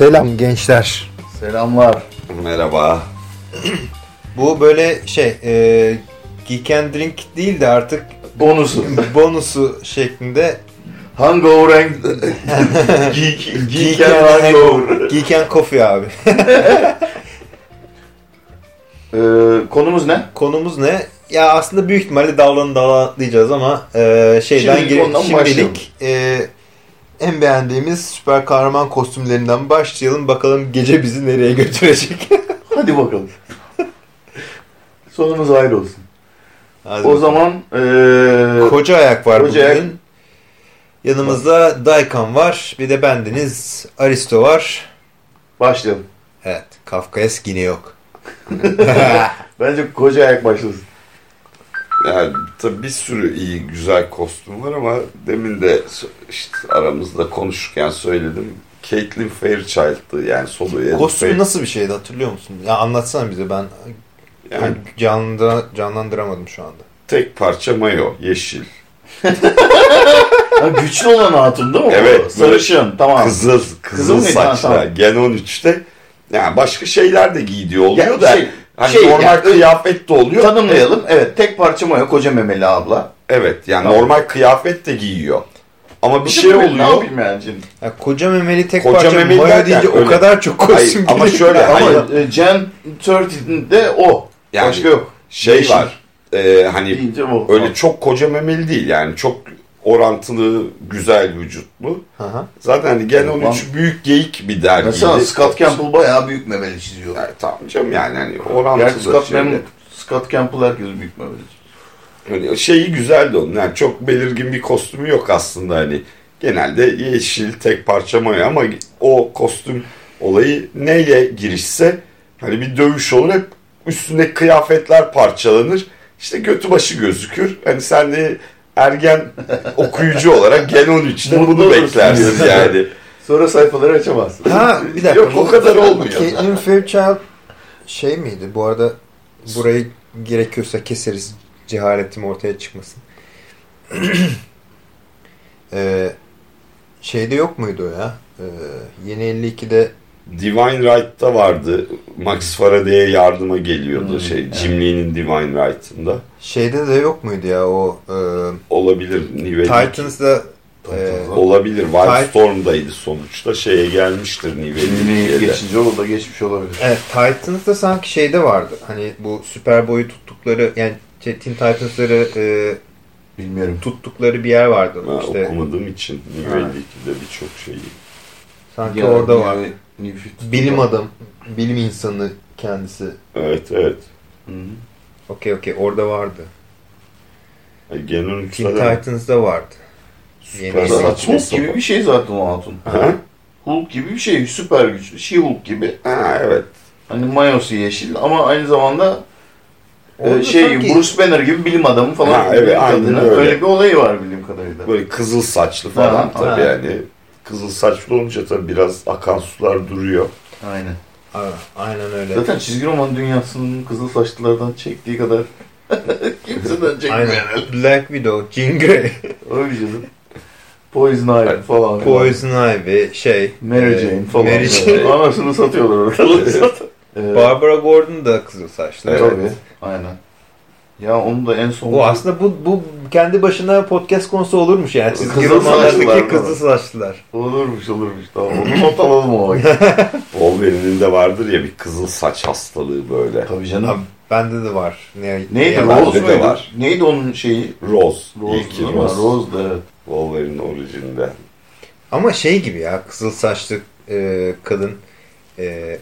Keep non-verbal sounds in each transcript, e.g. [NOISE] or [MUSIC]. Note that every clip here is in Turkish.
Selam gençler. Selamlar. Merhaba. [CLEARS THROAT] Bu böyle şey e, Geek and Drink değil de artık Bonusu. [LAUGHS] bonusu şeklinde Hangover [LAUGHS] and... Geek, Geek and Hangover. Geek and Coffee abi. [LAUGHS] Ee, konumuz ne? Konumuz ne? Ya aslında büyük ihtimalle dallanı dalatlayacağız ama e, şeyden Şimdilik gir- ondan başlayalım. şimdilik e, en beğendiğimiz süper kahraman kostümlerinden başlayalım. Bakalım gece bizi nereye götürecek. [LAUGHS] Hadi bakalım. Sonumuz ayrı olsun. Hadi O bakalım. zaman ee, Koca ayak var Koca bugün. ayak. Yanımızda Daikan var. Bir de bendeniz Aristo var. başlayalım. Evet. Kafkaesk yine yok. [LAUGHS] Bence koca ayak başlasın. Yani tabii bir sürü iyi güzel kostüm var ama demin de işte aramızda konuşurken söyledim. Caitlyn Fairchild'dı yani solo Kostüm nasıl bir şeydi hatırlıyor musun? Ya anlatsana bize ben Yani canlandıra, canlandıramadım şu anda. tek parça mayo yeşil. Ha, güçlü olan hatun değil mi? Evet, Sarışın. Tamam. Kızıl, Kızıl kızıl saçlı. tamam. Gen 13'te yani başka şeyler de giydiği oluyor Ya, da şey- hani şey, normal yani- kıyafet de oluyor. Tanımlayalım. Evet tek parça maya koca memeli abla. Evet yani Tamam. normal kıyafet de giyiyor. Ama bir Bu şey da böyle, Ne oluyor. yapayım yani? Ya koca memeli tek Koca parça memeli mayo derken deyince o öyle- kadar çok kostüm Hayır, ama şöyle, Ama Gen 30'de o. Yani Başka yok. Şey Yeşil. var. e, hani o. Öyle çok koca memeli değil yani çok orantılı güzel vücutlu. Hı hı. Zaten hani Gen Tamam. 13 büyük geyik bir dergiydi. Mesela Scott Campbell bayağı büyük memeli çiziyor. Yani, tamam canım yani hani Gerçi orantılı Scott, şeyler. Mem Scott Campbell herkes büyük memeli çiziyor. Hani şeyi güzeldi onun. Yani çok belirgin bir kostümü yok aslında hani. Genelde yeşil tek parça maya ama o kostüm olayı neyle girişse hani bir dövüş olur hep üstündeki kıyafetler parçalanır. İşte götü başı gözükür. Hani sen de ergen okuyucu olarak Gen 13'te Mutlu bunu beklersin yani. Sonra sayfaları açamazsın. Ha bir dakika. Yok, o kadar olmuyor. Caitlyn Fairchild şey miydi? Bu arada burayı gerekiyorsa keseriz. Cehaletim ortaya çıkmasın. [CLEARS THROAT] ee, şeyde yok muydu o ya? Ee, yeni 52'de Divine Right'ta vardı. Max Faraday'e yardıma geliyordu Hmm, şey. evet. Jim Lee'nin Divine Right'ında. şeyde de yok muydu ya o e, Olabilir. New. Titans'da e, Olabilir. Wildstorm'daydı sonuçta. Şeye gelmiştir England'e. geçince o da geçmiş olabilir. Evet Titans'da sanki şeyde vardı. Hani bu Superboy'u tuttukları yani şey, Teen Titans'ları e, Bilmiyorum. tuttukları bir yer vardı. Ben işte okumadığım için Ha. 52'de birçok şeyi. Sanki Ya, orada var. New Fifty- Bilim adam, bilim insanı kendisi. Evet evet. Hı hı. Okey okey orada vardı. Yani Gen 13 Teen Titans'da vardı. süper saçma Hulk gibi bir şey zaten o hatun. Ha? Hulk gibi bir şey. Süper güçlü. She-Hulk gibi. Ha, evet. Hani mayosu yeşil ama aynı zamanda e, Orada şey sanki- Bruce Banner gibi bilim adamı falan. Ha, evet, Bilim aynen öyle. Öyle bir olayı var bildiğim kadarıyla. Böyle kızıl saçlı falan Ha, tabii ha. yani. Kızıl saçlı olunca tabii biraz akan sular duruyor. Aynen. Aynen öyle. Zaten çizgi roman dünyasının kızıl saçlılardan çektiği kadar [LAUGHS] kimseden çekmiyor Aynen. Black Widow, Jean Grey, [LAUGHS] Öyle canım. Poison Ivy falan. Poison Ivy, şey, Mary e, Jane falan. Mary Jane. Anasını satıyorlar orada [LAUGHS] Barbara Gordon da kızıl saçlı. Evet. Tabii. Aynen. Ya onu da en son... O aslında bu bu kendi başına podcast konusu olurmuş yani. Çizgi Kızıl romanlardaki saçlılar kızıl saçlılar. Olurmuş olurmuş. Tamam onu not alalım o vakit. Wolverine'in de vardır ya bir kızıl saç hastalığı böyle. Tabii Abi, canım. bende de var. Ne, Neydi ne- Rose de muydu? var. Neydi onun şeyi? Rose. Rose İlki? Rose. Rose da evet. Wolverine orijinde. Ama şey gibi ya kızıl saçlı e, kadın e,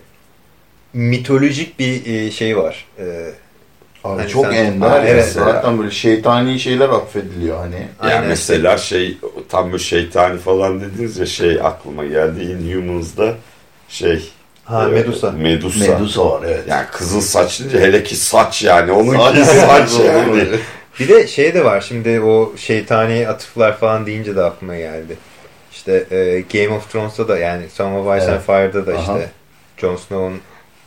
mitolojik bir e, şey var. E, Abi Hani çok sen- ender. Evet. Zaten böyle şeytani şeyler atfediliyor hani. Yani Aynen. mesela şey tam böyle şeytani falan dediniz ya şey aklıma geldi Inhumans'da şey ha e, Medusa. Medusa. Medusa var evet. Yani kızıl saç deyince hele ki saç yani onun Saç- saç yani. Bir de şey de var şimdi o şeytani atıflar falan deyince de aklıma geldi. İşte e, Game of Thrones'ta da yani Song of Ice and Evet. Fire'da da Aha. işte Jon Snow'un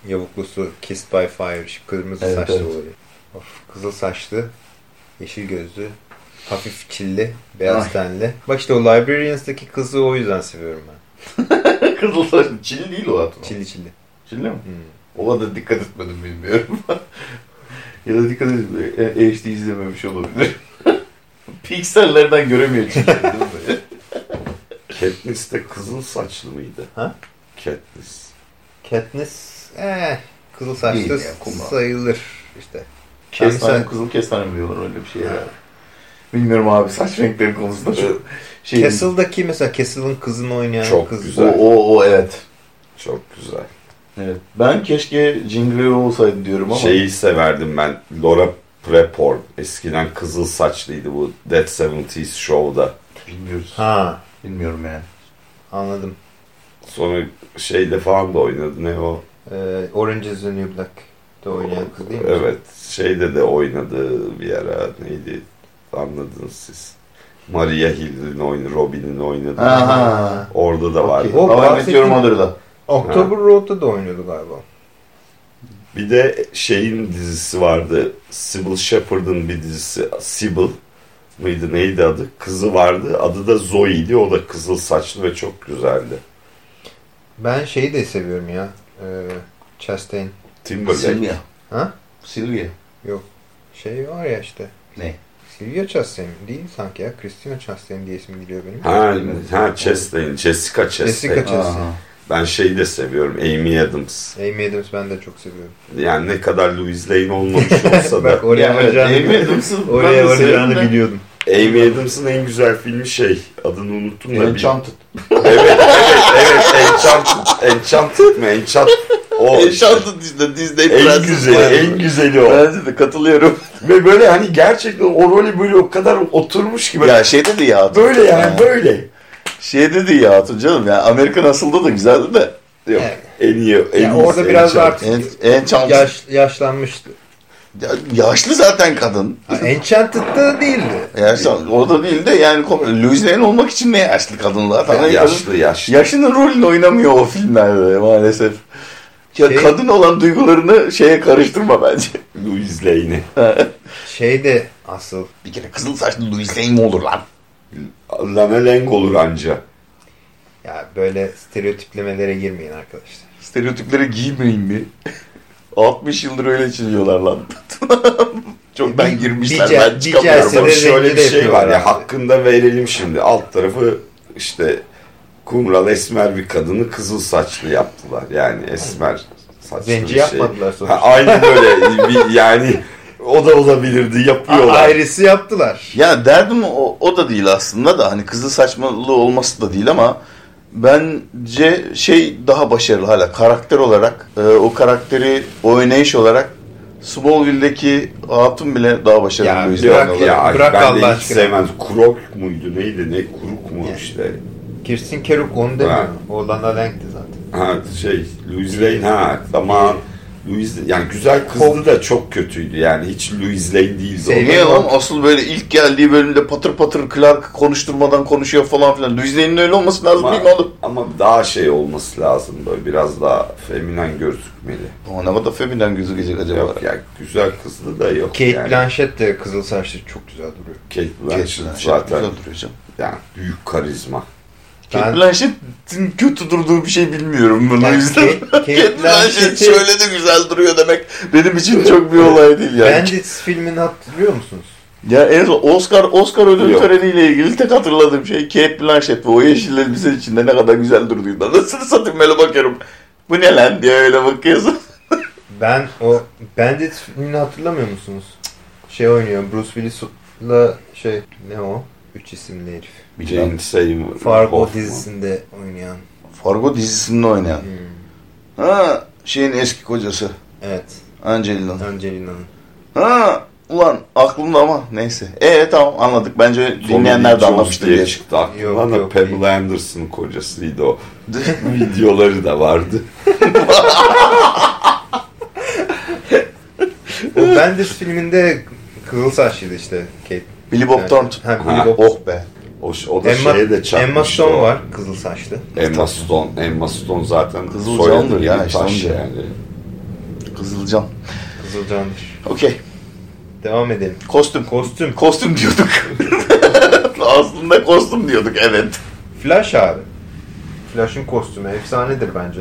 yavuklusu Kissed by Fire kırmızı Evet, saçlı evet. oluyor. Of, kızıl saçlı, yeşil gözlü, hafif çilli, beyaz Ay. tenli. Bak işte o Librarians'daki kızı o yüzden seviyorum ben. [LAUGHS] Kızıl saçlı. Çilli değil o hatun. Çilli çilli. Çilli mi? Hmm. O kadar dikkat etmedim bilmiyorum. [LAUGHS] ya da dikkat edip e, HD izlememiş olabilir. [LAUGHS] Piksellerden göremiyor çünkü. Katniss de kızıl saçlı mıydı? Ha? Katniss. Katniss eh, kızıl saçlı sayılır işte. Kestane, kızıl kestane mi diyorlar öyle bir şey ya. Bilmiyorum abi saç renkleri konusunda çok şey. Castle'daki mesela Castle'ın kızını oynayan Çok kız. O, güzel. o, o evet. Çok güzel. Evet. Ben keşke Jean Grey olsaydı diyorum ama. Şeyi severdim ben. Laura Prepon. Eskiden kızıl saçlıydı bu Dead 70s Show'da. Bilmiyoruz. Ha Bilmiyorum yani. anladım. Sonra şeyde falan da oynadı. Ne o? Ee, Orange is the New Black de oynayan kız değil mi? Evet. Şeyde de oynadı bir ara. Neydi? Anladınız siz. Maria Hill'in oyunu, Robin'in oynadı. Aha. Orada da var. Okey. O bahsettiğim- Mother'da. October Road'da da oynuyordu galiba. Bir de şeyin dizisi vardı. Sybil Shepherd'ın bir dizisi. Sybil mıydı neydi adı? Kızı vardı. Adı da Zoe'ydi. O da kızıl saçlı ve çok güzeldi. Ben şeyi de seviyorum ya. Ee, Chastain. Timberlake. Sylvia. Ha? Sylvia. Şey var ya işte. Ne? Sylvia Chastain değil sanki ya. Christina Chastain diye ismi geliyor benim. Ha, ha Chastain. Jessica Chastain. Jessica Chastain. Aha. Ben şeyi de seviyorum. Amy Adams. Amy Adams ben de çok seviyorum. Yani ne kadar Louis Lane olmamış olsa da. [LAUGHS] Bak oraya Ya, evet, varacağını, Amy Adams'ın oraya varacağını biliyordum. Amy Adams'ın en güzel filmi şey. Adını unuttum da. bir- Enchanted. evet, evet, evet. Enchanted. Enchanted mi? Enchanted. O Enchanted işte Disney en Prenses güzeli, var. en güzeli o. Bence de katılıyorum. [LAUGHS] Ve böyle hani gerçekten o rolü böyle o kadar oturmuş gibi. ya şeyde de iyi hatun. böyle yani Ha. böyle. Şeyde de iyi hatun canım. Yani Amerikan asılda da güzeldi de. Yok. Evet. En iyi, en Yani orada biraz da artık En, Enchanted. yaş, yaşlanmıştı. Ya- yaşlı zaten kadın. Ha, Enchanted'da değildi. Yaşlı, o da değil de yani Louis Lane olmak için ne yaşlı kadın zaten. Yani Yaşlı yaşlı. Yaşının rolünü oynamıyor o filmlerde maalesef. Ya Şey- kadın olan duygularını şeye karıştırma bence. Louis Lane'i. Şey de asıl Bir kere kızıl saçlı Louis Lane mi olur lan? Lana Lang olur anca. ya böyle stereotiplemelere girmeyin arkadaşlar. Stereotipleri giymeyin mi? 60 yıldır öyle çiziyorlar lan. [LAUGHS] Çoktan girmişler bir- ben bir çıkamıyorum. de şöyle bir şey var ya hakkında verelim şimdi. Alt tarafı işte kumral esmer bir kadını kızıl saçlı yaptılar. Yani esmer saçlı Zenci bir şey. yapmadılar sonuçta. Ha, aynı böyle bir, yani o da olabilirdi yapıyorlar. Ayrısı yaptılar. Ya derdim o, o da değil aslında da hani kızıl saçmalığı olması da değil ama bence şey daha başarılı hala karakter olarak e, o karakteri oynayış olarak Smallville'deki Hatun bile daha başarılı Ya bırak olarak. ya Bırak ben de Allah hiç aşkına. sevmez. Krok muydu neydi ne kuruk mu Yani. işte. Kirsten Keruk onu demiyor. Ha. O Lana Lang'di zaten. Ha şey Louis Lane ha ama Louis yani güzel kızdı da çok kötüydü yani hiç Louis Lane değildi. Niye lan asıl böyle ilk geldiği bölümde patır patır Clark konuşturmadan konuşuyor falan filan. Louis Lane'in öyle olması lazım Ama, değil mi oğlum? ama daha şey olması lazım böyle biraz daha feminen gözükmeli. Ama ne kadar feminen gözükecek acaba? Yok yani güzel kızdı da yok Kate yani. Blanchett de kızıl saçlı çok güzel duruyor. Kate Kate Blanchett Blanchett zaten güzel duruyor canım. yani büyük karizma. Kate Ben- Blanchett'in kötü durduğu bir şey bilmiyorum bunu Yani yüzden. Kate- [LAUGHS] Kate Blanchett şöyle de güzel duruyor demek benim için çok bir olay değil yani. Bandits filmini hatırlıyor musunuz? Ya en son Oscar Oscar ödül Yok. töreniyle ilgili tek hatırladığım şey Kate Blanchett ve o yeşil elbise içinde ne kadar güzel durduğunda. Nasıl satayım böyle bakıyorum. Bu ne lan diye öyle bakıyorsun. [LAUGHS] Ben o Bandits filmini hatırlamıyor musunuz? Şey oynuyor Bruce Willis'la şey ne o? Üç isimli herif. Jane Seymour. Fargo Hoffman. dizisinde oynayan. Fargo dizisinde oynayan. Hmm. Ha şeyin eski kocası. Evet. Angelina'nın. Angelina'nın. Ha ulan aklımda ama neyse. E tamam anladık. Bence Tommy dinleyenler Lee de anlamıştır diye çıktı aklıma Yok, da Pamela Anderson'ın kocasıydı o. [LAUGHS] Videoları da vardı. [LAUGHS] O Bandits filminde kızıl saçlıydı işte Kate. Billy Bob Thornton. Ha. Billy Bob. Oh be. O, o da Emma, şeye de çarpmıştı. Emma Stone o. var kızıl saçlı. Emma Stone. Emma Stone zaten Kızıl soyadı candır gibi ya, işte taş yani. Kızılcan. Kızılcandır. Okey. Devam edelim. Kostüm. Kostüm. Kostüm diyorduk. [LAUGHS] Aslında kostüm diyorduk evet. Flash abi. Flash'ın kostümü efsanedir bence.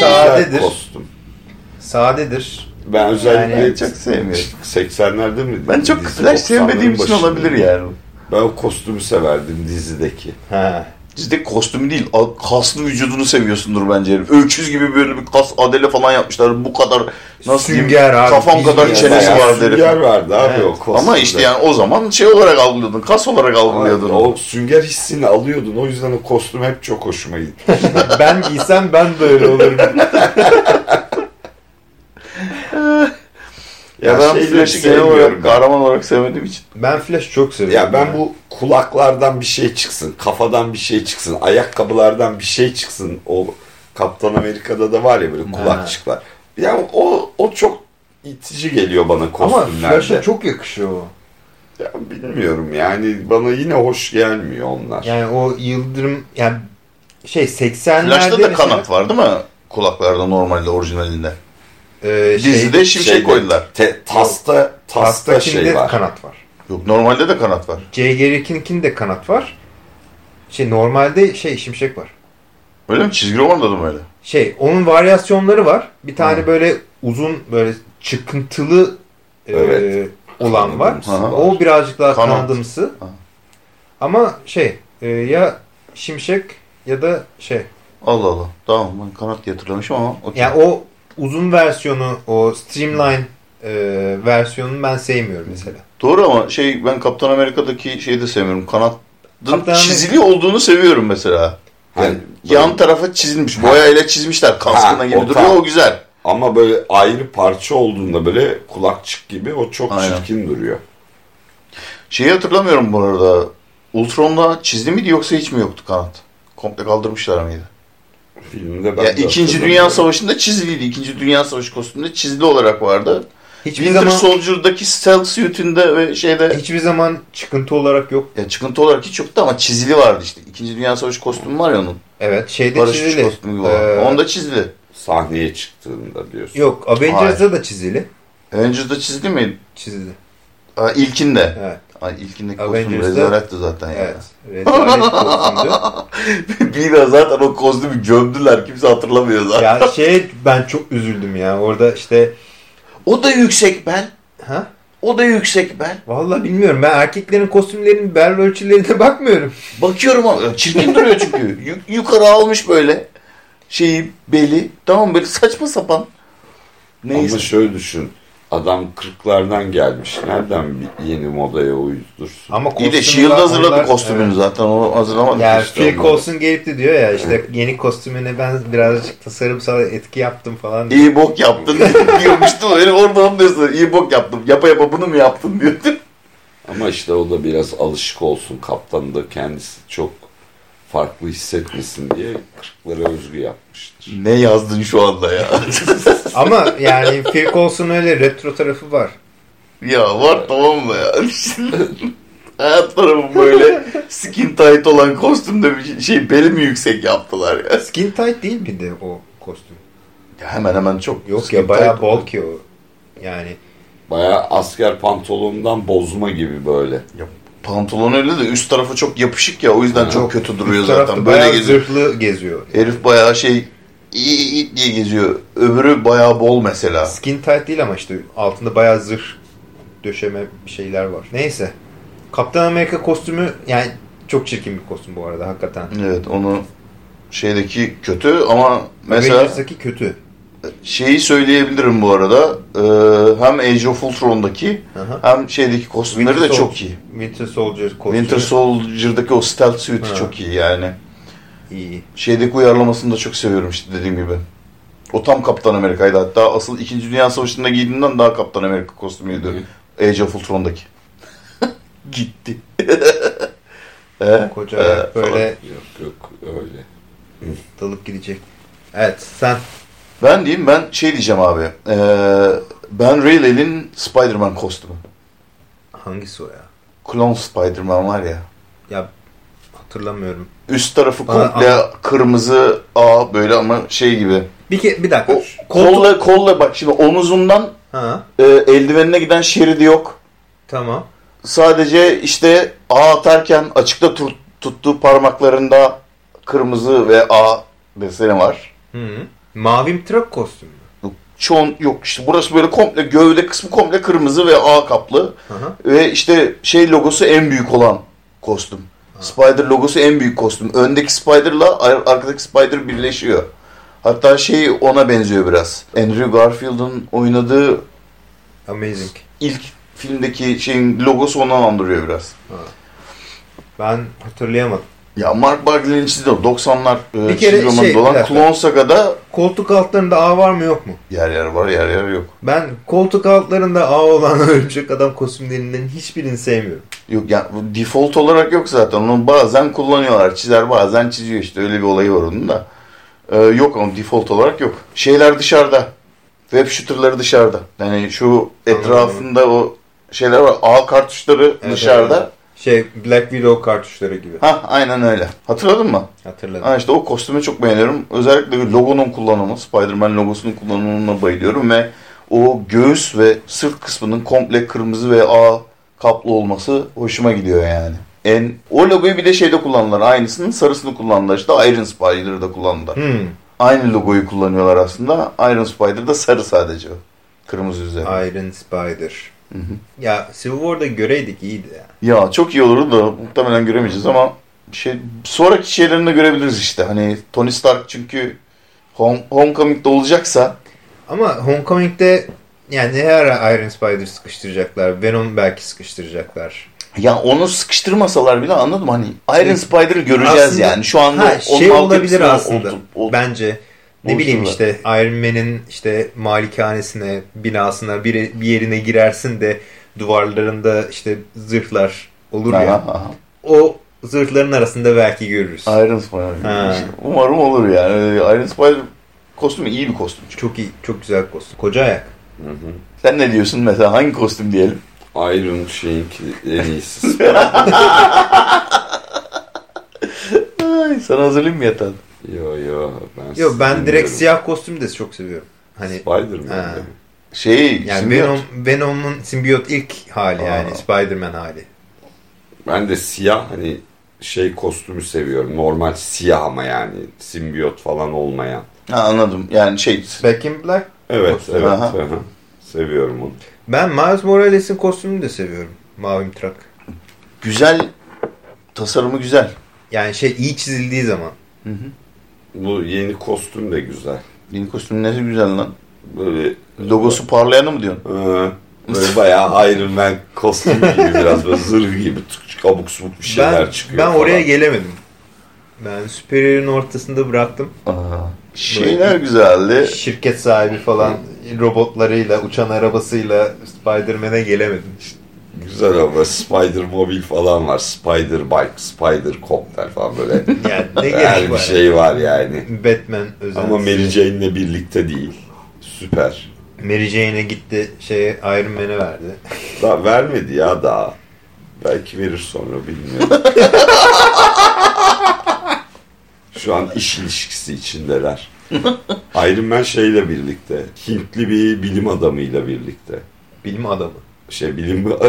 Sadedir. kostüm. Sadedir. Ben özellikle Yani- çok sevmiyorum. 80'lerde mi? Ben çok Flash sevmediğim 90'ların için olabilir yani. Ben o kostümü severdim dizideki. Ha. Dizide kostümü değil, kaslı vücudunu seviyorsundur bence. herif. Öküz gibi böyle bir kas adele falan yapmışlar. Bu kadar nasıl Sünger diyeyim, abi, kafam kadar çenesi var Sünger herifin. vardı abi Evet. o kostümde. Ama işte yani o zaman şey olarak algılıyordun, kas olarak algılıyordun. o sünger hissini alıyordun. O yüzden o kostüm hep çok hoşuma gitti. ben giysem ben böyle olurum. [LAUGHS] Ya, ben şeyleri Flash'ı genel sevmiyorum olarak ben. kahraman olarak sevmediğim için. Ben Flash çok seviyorum. Ya ben bu kulaklardan bir şey çıksın, kafadan bir şey çıksın, ayakkabılardan bir şey çıksın. O Kaptan Amerika'da da var ya böyle kulakçıklar. Ya o o çok itici geliyor bana Ama kostümlerde. Flash'a çok yakışıyor o. Ya bilmiyorum yani bana yine hoş gelmiyor onlar. Yani o yıldırım yani şey 80'lerde Flash'ta da mesela, kanat var değil mi? Kulaklarda normalde orijinalinde. E, şey, Dizide şimşek Şeyde, koydular. te- tasta, tasta Tastakinde şey var. kanat var. Yok normalde de kanat var. J. Garrick'in kanat var. Şey normalde şey şimşek var. Öyle mi? Çizgi romanda da mı öyle? Şey onun varyasyonları var. Bir tane Hı. böyle uzun böyle çıkıntılı e, Evet. olan var. Aha. O birazcık daha Kanat. kanadımsı. Ha. Ama şey e, ya şimşek ya da şey. Allah Allah. Tamam ben kanat diye hatırlamışım ama. okey. Yani o uzun versiyonu, o streamline e, versiyonunu ben sevmiyorum mesela. Doğru ama şey ben Kaptan Amerika'daki şeyi de sevmiyorum. Kanatın Kaptan Amerika- çizili olduğunu seviyorum mesela. Yani böyle- yan tarafa çizilmiş. Boyayla çizmişler. Kaskına Ha, gibi o duruyor. tamam. O güzel. Ama böyle ayrı parça olduğunda böyle kulakçık gibi o çok Aynen. çirkin duruyor. Şeyi hatırlamıyorum bu arada. Ultron'da çizdi miydi yoksa hiç mi yoktu kanat? Komple kaldırmışlar mıydı? Filmde ben Ya İkinci. Dünya Savaşı'nda çiziliydi. İkinci Dünya Savaşı kostümünde çizili olarak vardı. Hiçbir Winter zaman Soldier'daki stealth suit'ünde ve şeyde hiçbir zaman çıkıntı olarak yok. ya çıkıntı olarak hiç yoktu ama çizili vardı işte. İkinci Dünya Savaşı kostümü var ya onun. Evet, şeyde Paraşüt çizili. kostümü gibi. Ee, Onda çizili. Sahneye çıktığında diyorsun. Yok, Avengers'da da çizili. Avengers'da çizdi mi? Çizildi. Aa, ilkinde. Evet. Ay, ilkindeki kostüm rezaletti zaten Evet. ya. Rezalet kostümdü. [LAUGHS] Bir de zaten o kostümü gömdüler. Kimse hatırlamıyor zaten. ya şey ben çok üzüldüm ya. Orada işte O da yüksek bel. ha? O da yüksek bel. Vallahi bilmiyorum. Ben erkeklerin kostümlerinin bel ölçülerine [LAUGHS] bakmıyorum. Bakıyorum ama çirkin duruyor çünkü. Yu- yukarı almış böyle şeyi beli. Tamam böyle saçma sapan. Neyse. Ama şöyle düşün. Adam 40'lardan gelmiş. Nereden bir yeni modaya uydursun? Ama İyi de kostümü Shield var, hazırladı onlar- kostümünü evet. zaten. O hazırlamadı. Yani işte Phil onu. Coulson gelip de diyor ya işte yeni kostümüne ben birazcık tasarımsal etki yaptım falan. İyi bok yaptın [LAUGHS] diyormuştu. Herif orada onu diyorsun. İyi bok yaptım. Yapa yapa bunu mu yaptın diyordu. Ama işte o da biraz alışık olsun. Kaptan da kendisi çok farklı hissetmesin diye 40'lara özgü yapmıştır. Ne yazdın şu anda ya? [LAUGHS] Ama yani Phil Coulson öyle retro tarafı var. ya var tamam mı ya? [LAUGHS] Hayat tarafı böyle skin tight olan kostümde bir şey, beli mi yüksek yaptılar ya? Skin tight değil miydi o kostüm? Ya hemen hemen çok Yok ya bayağı tight. bulky o. Yani Bayağı asker pantolonundan bozma gibi böyle. Ya, pantolon öyle de üst tarafı çok yapışık ya o yüzden çok kötü duruyor üst zaten. Böyle geziyor. zırhlı geziyor. Herif bayağı şey iyi iyi diye geziyor. Öbürü bayağı bol mesela. Skin tight değil ama işte altında bayağı zırh döşeme şeyler var. Neyse. Kaptan Amerika kostümü yani çok çirkin bir kostüm bu arada hakikaten. Evet onu şeydeki kötü ama mesela Avengers'daki kötü. Şeyi söyleyebilirim bu arada. Ee, hem Age of Ultron'daki Hı hı. hem şeydeki kostümleri de Winter çok Soldier- iyi. Winter Soldier kostümü Winter Soldier'daki o stealth suit'i çok iyi yani. iyi. Şeydeki uyarlamasını da çok seviyorum işte dediğim gibi. O tam Kaptan Amerika'ydı. Hatta asıl 2. Dünya Savaşı'nda giydiğinden daha Kaptan Amerika kostümüydü. Age of Ultron'daki. [LAUGHS] Gitti. [LAUGHS] He? Koca Ee, böyle Yok yok öyle. dalıp gidecek. Evet sen Ben diyeyim ben şey diyeceğim abi. Ee, ben Raylel'in Spider-Man kostümü. hangisi o ya? Clone Spider-Man var ya. Ya hatırlamıyorum. Üst tarafı Bana- komple kırmızı A böyle ama şey gibi. Bir ke bir dakika. O, Koltuk- kolla kolla bak şimdi omuzundan Ha e, eldivenine giden şeridi yok. tamam. Sadece işte A atarken açıkta tut- tuttuğu parmaklarında kırmızı ve A deseni var. Hı -hı. Mavim trak kostümü. Çoğun yok işte burası böyle komple gövde kısmı komple kırmızı ve A kaplı. Hı hı. Ve işte şey logosu en büyük olan kostüm. Spider logosu en büyük kostüm. Öndeki Spider'la ar- arkadaki Spider birleşiyor. Hatta şey ona benziyor biraz. Andrew Garfield'ın oynadığı Amazing. ilk filmdeki şeyin logosu onu andırıyor biraz. Ben hatırlayamadım. Ya Mark Bagley'in çizdiği o 90'lar e, Bir kere şey, bir olan dakika. Clone Saga'da Koltuk altlarında A var mı yok mu? yer yer var yer yer yok. Ben koltuk altlarında A olan [LAUGHS] örümcek adam kostümlerinden hiçbirini sevmiyorum. Yok ya bu default olarak yok zaten. Onu bazen kullanıyorlar. Çizer bazen çiziyor işte. Öyle bir olayı var onun da. Ee, yok ama default olarak yok. Şeyler dışarıda. Web shooter'ları dışarıda. Yani şu etrafında o şeyler var. A kartuşları Evet, dışarıda. evet. Şey Black Widow kartuşları gibi. Ha aynen öyle. Hatırladın mı? Hatırladım. Ha işte o kostümü çok beğeniyorum. Özellikle logonun kullanımı, Spider-Man logosunun kullanımına bayılıyorum ve o göğüs ve sırt kısmının komple kırmızı ve A kaplı olması hoşuma gidiyor yani. En o logoyu bir de şeyde kullandılar. Aynısının sarısını kullandılar. İşte Iron Spider'da kullandılar. Hmm. Aynı logoyu kullanıyorlar aslında. Iron Spider'da sarı sadece. Kırmızı üzerine. Iron Spider. Hı hı. Ya Civil War'da göreydik iyiydi ya. Ya çok iyi olurdu da muhtemelen göremeyeceğiz ama şey sonraki şeylerini de görebiliriz işte. Hani Tony Stark çünkü Home, Homecoming'de olacaksa Ama Homecoming'de yani her ara Iron Spider sıkıştıracaklar. Venom belki sıkıştıracaklar. Ya onu sıkıştırmasalar bile anladım hani Iron Spider'ı göreceğiz Aslında- yani. Şu anda Ha, şey olabilir aslında. oturup- oturup- Bence ne olsun bileyim da. işte Iron Man'in işte malikanesine, binasına bir, bir yerine girersin de duvarlarında işte zırhlar olur ya. Aha, aha. O zırhların arasında belki görürüz. Iron Spider. Umarım olur yani. Iron Spider kostümü iyi bir kostüm. çünkü. Çok iyi, çok güzel kostüm. Koca ayak. Hı hı. Sen ne diyorsun mesela hangi kostüm diyelim? Iron şeyinki en iyisi. [LAUGHS] Ay, sana hazırlayayım mı yatağını? Yo yo. Ben Yok ben direkt siyah kostümü de çok seviyorum. Hani Spider-Man'de Ha. mi? Şey, yani simbiyot. Venom Venom'un simbiyot ilk hali yani Aa. Spider-Man hali. Ben de siyah hani şey kostümü seviyorum. Normal siyah ama yani simbiyot falan olmayan. Ha, anladım. Yani şey Back in Black. Evet Kostüm. evet. Aha. aha. Seviyorum onu. Ben Miles Morales'in kostümünü de seviyorum. Mavim Trak. güzel tasarımı güzel. Yani şey iyi çizildiği zaman. Hı hı. Bu yeni kostüm de güzel. Yeni kostüm nesi güzel lan? Böyle Logosu parlayanı mı diyorsun? Ee, böyle bayağı Iron Man kostümü gibi [LAUGHS] biraz böyle zırh gibi tık- abuk subuk bir şeyler ben çıkıyor ben oraya falan. gelemedim. Ben Superior'ın ortasında bıraktım. Aa, şeyler güzeldi. Şirket sahibi falan robotlarıyla, uçan arabasıyla Spider-Man'e gelemedim. Güzel ama Spider Mobil falan var. Spider Bike, Spider Copter falan böyle. [LAUGHS] Yani ne Her bir şey var yani. Batman özel. Ama Mary Jane'le birlikte değil. Süper. Mary Jane'e gitti şey Iron Man'e verdi. [LAUGHS] Daha vermedi ya daha. Belki verir sonra bilmiyorum. [LAUGHS] Şu an iş ilişkisi içindeler. Iron Man şeyle birlikte. Hintli bir bilim adamıyla birlikte. Bilim adamı. Şey bilim, [LAUGHS]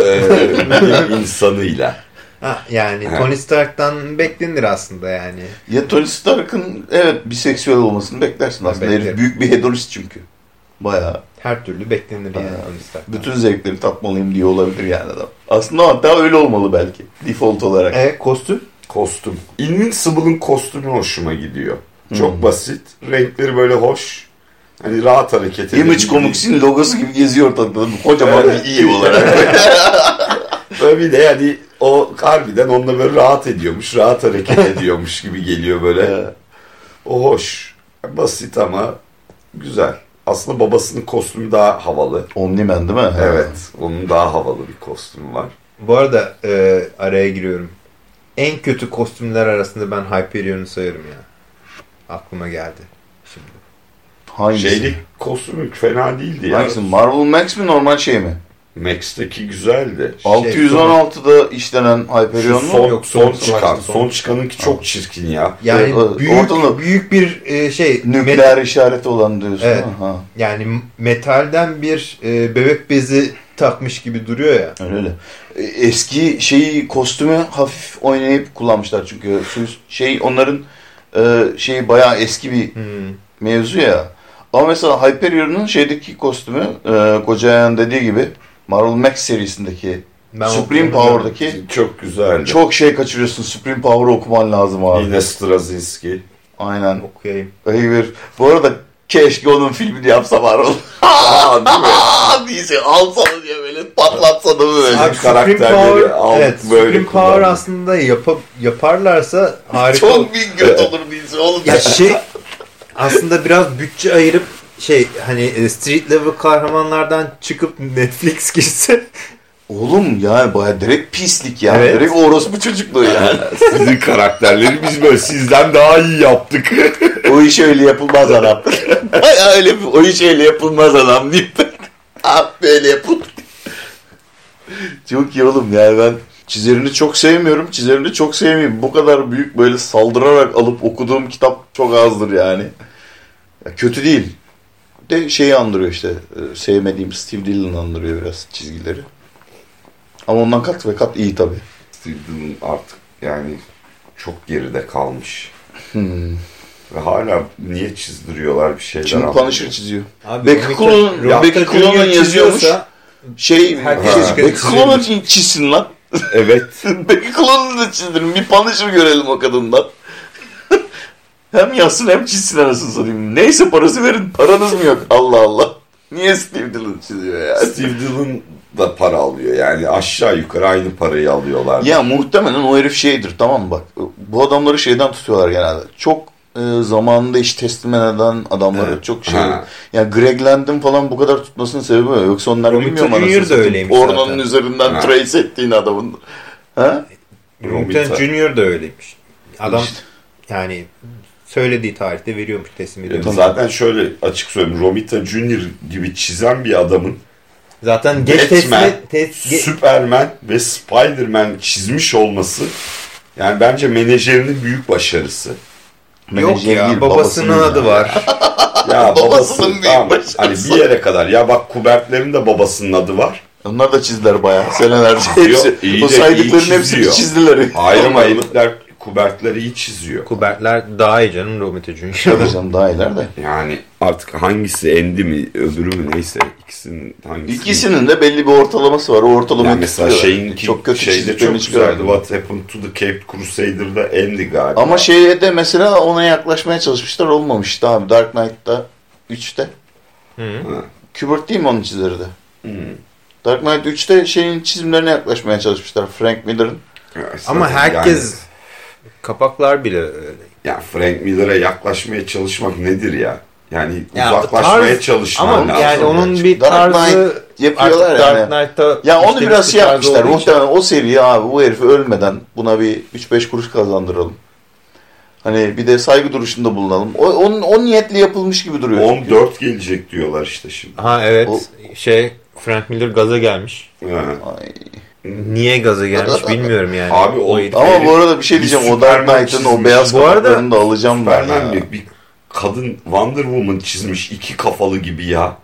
bilim insanıyla. Ha, yani Ha. Tony Stark'tan beklenir aslında yani. Ya Tony Stark'ın evet biseksüel olmasını beklersin aslında. beklerim. Herif büyük bir hedonist çünkü. Bayağı. Her türlü beklenir yani Ha. Tony Stark'tan. Bütün zevkleri tatmalıyım diye olabilir yani adam. Aslında hatta öyle olmalı belki. Default olarak. E kostüm? Kostüm. Invincible'ın kostümü hoşuma gidiyor. Çok Hmm. basit. Renkleri böyle hoş. Hani rahat hareket Image edebildiği- Comics'in logosu gibi geziyor ortalıkta. Kocaman Evet. bir iyi olarak. [LAUGHS] Böyle bir de yani o harbiden onunla böyle rahat ediyormuş. Rahat hareket [LAUGHS] ediyormuş gibi geliyor böyle. O hoş. Basit ama güzel. Aslında babasının kostümü daha havalı. Omni-Man değil mi? Evet. Onun daha havalı bir kostümü var. Bu arada e, araya giriyorum. En kötü kostümler arasında ben Hyperion'u sayarım ya. Aklıma geldi. Hangisi? Şeylik kostümü fena değildi ya. Hangisi? Marvel Max mi normal şey mi? Max'teki güzeldi. 616'da işlenen Şu Hyperion mu? son, Yok, son, son çıkan. son. Son çıkanınki çok çirkin ya. Yani Evet, büyük ortalık- büyük bir e, şey Nükleer işareti olan diyorsun. Evet. ha? Ha. yani metalden bir e, bebek bezi takmış gibi duruyor ya. Öyle öyle. E, Eski şeyi kostümü hafif oynayıp kullanmışlar çünkü şu şey onların e, şey bayağı eski bir Hmm. mevzu ya. Ama mesela Hyperion'un şeydeki kostümü e, Kocayan dediği gibi Marvel Max serisindeki Ben Supreme. Power'daki Çok güzeldi. çok şey kaçırıyorsun. Supreme Power'ı okuman lazım abi. Yine Straczynski. Aynen. Okuyayım. Bir. Bu arada keşke onun filmini yapsa Marvel. Aa değil mi? [LAUGHS] Aa diyse alsana diye böyle patlatsana böyle. Abi, karakterleri Power, alıp evet, böyle Supreme Power kullandı. aslında yapa, yaparlarsa harika. Çok büyük göt olur diyse oğlum. Ya şey [LAUGHS] aslında biraz bütçe ayırıp şey hani e, street level kahramanlardan çıkıp Netflix girse Oğlum yani baya direkt pislik ya. Evet. Direkt orospu çocukluğu yani. [LAUGHS] Sizin karakterleri biz böyle sizden daha iyi yaptık. o iş öyle yapılmaz adam. [LAUGHS] Baya öyle o iş öyle yapılmaz adam deyip [LAUGHS] ah böyle yapın. çok iyi oğlum yani ben çizerini çok sevmiyorum. Çizerini çok sevmiyorum. Bu kadar büyük böyle saldırarak alıp okuduğum kitap çok azdır yani. Ya kötü değil. De şeyi andırıyor işte. e, Sevmediğim Steve Dillon andırıyor biraz çizgileri. Ama ondan kat ve kat iyi tabii. Steve Dillon artık yani çok geride kalmış. Hmm. Ve hala niye çizdiriyorlar bir şeyler Şimdi. Punisher çiziyor. Becky Romita Becky yazıyormuş. Şey, Becky Clooney çizsin lan. Evet. [LAUGHS] Becky Clooney de çizdirin. Bir Punisher görelim o kadından. Hem yazsın hem çizsin anasını satayım. Neyse parası verin. Paranız mı yok? Allah Allah. Niye Steve Dillon çiziyor ya? Steve Dillon da para alıyor. Yani aşağı yukarı aynı parayı alıyorlar. Ya muhtemelen o herif şeydir tamam mı bak. Bu adamları şeyden tutuyorlar genelde. Çok e, zamanında iş teslim eden adamları Evet. çok şey. Ha. Yani Greg Land'in falan bu kadar tutmasının sebebi o. Yoksa onlar Romita bilmiyor mu Junior da öyleymiş Pornonun zaten. üzerinden Ha. trace ettiğin adamın. Ha? Romita. Junior da öyleymiş. Adam İşte. yani söylediği tarihte veriyormuş teslim ediyormuş. Zaten şöyle açık söyleyeyim. Romita Junior gibi çizen bir adamın Zaten geç Batman, teslim tes, Superman ve Spider-Man çizmiş olması yani bence menajerinin büyük başarısı. yok Menajer ya değil, babasının [LAUGHS] ya. adı var. Ya Babasının babası büyük tamam, başarısı. hani bir yere kadar. Ya bak Kubertlerin de babasının adı var. Onlar da çizdiler bayağı senelerce. Yok, Hepsi, iyi o de iyi saydıkların hepsini çizdiler. Da. herifler Kubertleri iyi çiziyor. Kubertler daha iyi canım Romita Junior. Tabii canım daha iyiler de. Yani artık hangisi endi mi öbürü mü neyse ikisinin hangisi. İkisinin de belli bir ortalaması var. O ortalamayı yani mesela şeyin çok kötü şeyde çok güzeldi. What Happened to the Cape Crusader'da endi galiba. Ama şeye de mesela ona yaklaşmaya çalışmışlar olmamıştı abi. Dark Knight'ta 3'te. Hı. Ha. Kubert değil mi onun çizeri de? Hmm. Dark Knight 3'te şeyin çizimlerine yaklaşmaya çalışmışlar. Frank Miller'ın. Ama herkes yani, kapaklar bile öyle. ya Frank Miller'a yaklaşmaya çalışmak nedir ya? Yani Ya uzaklaşmaya tarz- çalışman Ama lazım. yani onun bir Dark tarzı Yapıyorlar yani. Dark Knight'ta Ya onu biraz bir şey yapmışlar. Muhtemelen o seriyi abi bu herifi ölmeden buna bir 3-5 kuruş kazandıralım. Hani bir de saygı duruşunda bulunalım. O, onun, o niyetli yapılmış gibi duruyor. çünkü. 14 gelecek diyorlar işte şimdi. Ha evet O- şey Frank Miller gaza gelmiş. Ha. Ay. Niye gaza gelmiş [LAUGHS] bilmiyorum yani. Abi o- herif- Ama bu arada bir şey bir diyeceğim. O Dark Knight'ın o beyaz Bu arada da alacağım ben Superman bir, bir kadın Wonder Woman çizmiş iki kafalı gibi ya.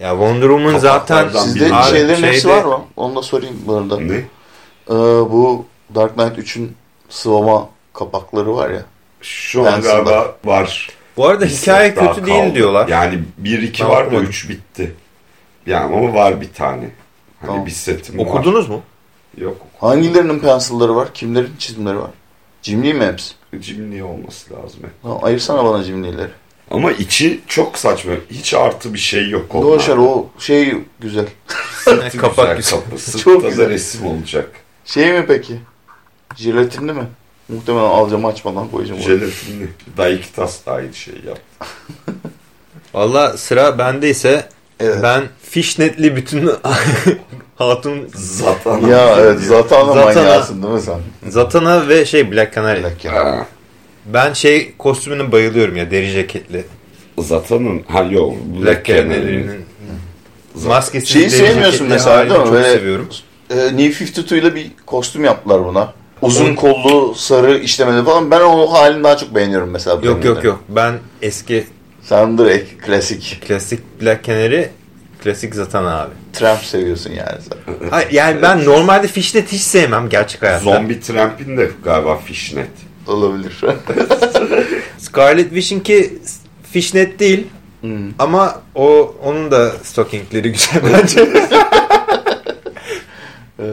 ya Wonder Woman zaten Sizde. Abi, şeylerin hepsi var mı? Onu da sorayım bu arada. Ne? Ee, bu Dark Knight 3'ün sıvama kapakları var ya. Şu an galiba var. bu arada Bir hikaye kötü değil kaldı. diyorlar. Yani 1-2 Ben var da okumadım. 3 bitti. Yani ama var bir tane. Hani Tamam. bir setim var. Okudunuz mu? Yok. Hangilerinin pencil'ları var? Kimlerin çizimleri var? Lee mi hepsi? Cimri olması lazım. Ha, ayırsana bana Jim Lee'leri. Ama içi çok saçma. Hiç artı bir şey yok. Boşver o şey güzel. Sırtı Kapak güzel, güzel. kapı. Sırtta Çok da güzel. resim olacak. Şey mi peki? Jelatinli mi? Muhtemelen alacağım açmadan koyacağım. Jelatinli. Daikitas da aynı şey yap. Valla sıra bendeyse Evet. ben fishnetli bütün [LAUGHS] hatun Zaten. Ya evet Zatan'a Zatan'a- manyasın değil mi sen? Zatan'a ve şey Black Canary. Black. Ha, Ben şey kostümüne bayılıyorum ya deri ceketli. Zatan'ın ha yok Black Black Canary'nin Canary'nin maskesi Şeyi sevmiyorsun mesela değil mi? Çok Böyle- seviyorum. Ee, New 52 ile bir kostüm yaptılar buna. Uzun kollu, sarı işlemeli falan. Ben o halini daha çok beğeniyorum mesela. Yok yok yok. Ben eski Sen direkt klasik klasik Black Canary klasik Zatan abi. Tramp seviyorsun yani sen. Hayır, yani ben normalde fishnet hiç sevmem gerçek hayatta. Zombi Tramp'in de galiba fishnet. olabilir. [LAUGHS] Scarlet Witch'inki fishnet değil Hmm. ama o onun da stockingleri güzel [LAUGHS] bence. Ee,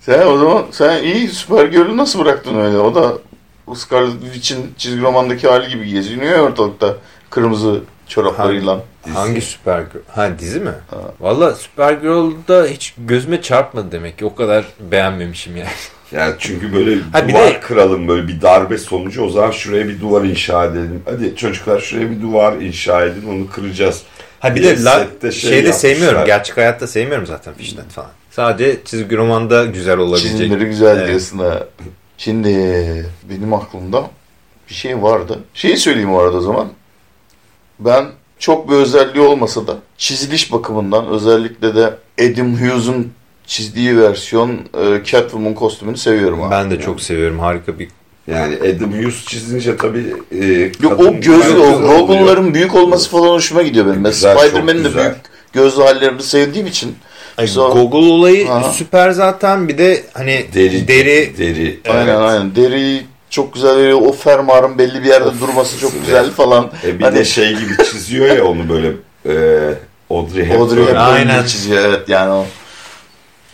sen o zaman sen iyi Supergirl'ü nasıl bıraktın öyle? O da o Scarlet Witch'in çizgi romandaki hali gibi geziniyor ortalıkta. Kırmızı çoraplarıyla. Dizi. Hangi Supergirl? Ha dizi mi? Ha. Valla Supergirl'da hiç gözüme çarpmadı demek ki. O kadar beğenmemişim yani. [LAUGHS] Yani çünkü böyle Ha, bir duvar de- kıralım böyle bir darbe sonucu o zaman şuraya bir duvar inşa edelim. Hadi çocuklar şuraya bir duvar inşa edin onu kıracağız. Ha bir de la, şey şeyde sevmiyorum. Gerçek hayatta sevmiyorum zaten fishnet falan. Sadece çizgi romanda güzel olabilecek. Çizimleri güzel Evet. diyorsun ha. Şimdi benim aklımda bir şey vardı. Şeyi söyleyeyim o arada o zaman. Ben çok bir özelliği olmasa da çiziliş bakımından özellikle de Adam Hughes'un çizdiği versiyon e, Catwoman kostümünü seviyorum abi. Ben de çok seviyorum. Harika bir Yani Adam Hughes çizince tabii e, Yok o gözlü, o goggle'ların büyük olması falan hoşuma gidiyor benim. Ben Güzel, Spider-Man'in de büyük gözlü hallerini sevdiğim için. Ay, Sonra- Google olayı Aha. süper zaten. Bir de hani Deri, deri, deri. Aynen evet. aynen. Deri çok güzel veriyor. O fermuarın belli bir yerde durması çok güzel falan. E bir Hani- de şey gibi çiziyor ya onu böyle e, Audrey Hepburn. Audrey Hepburn çiziyor evet yani o.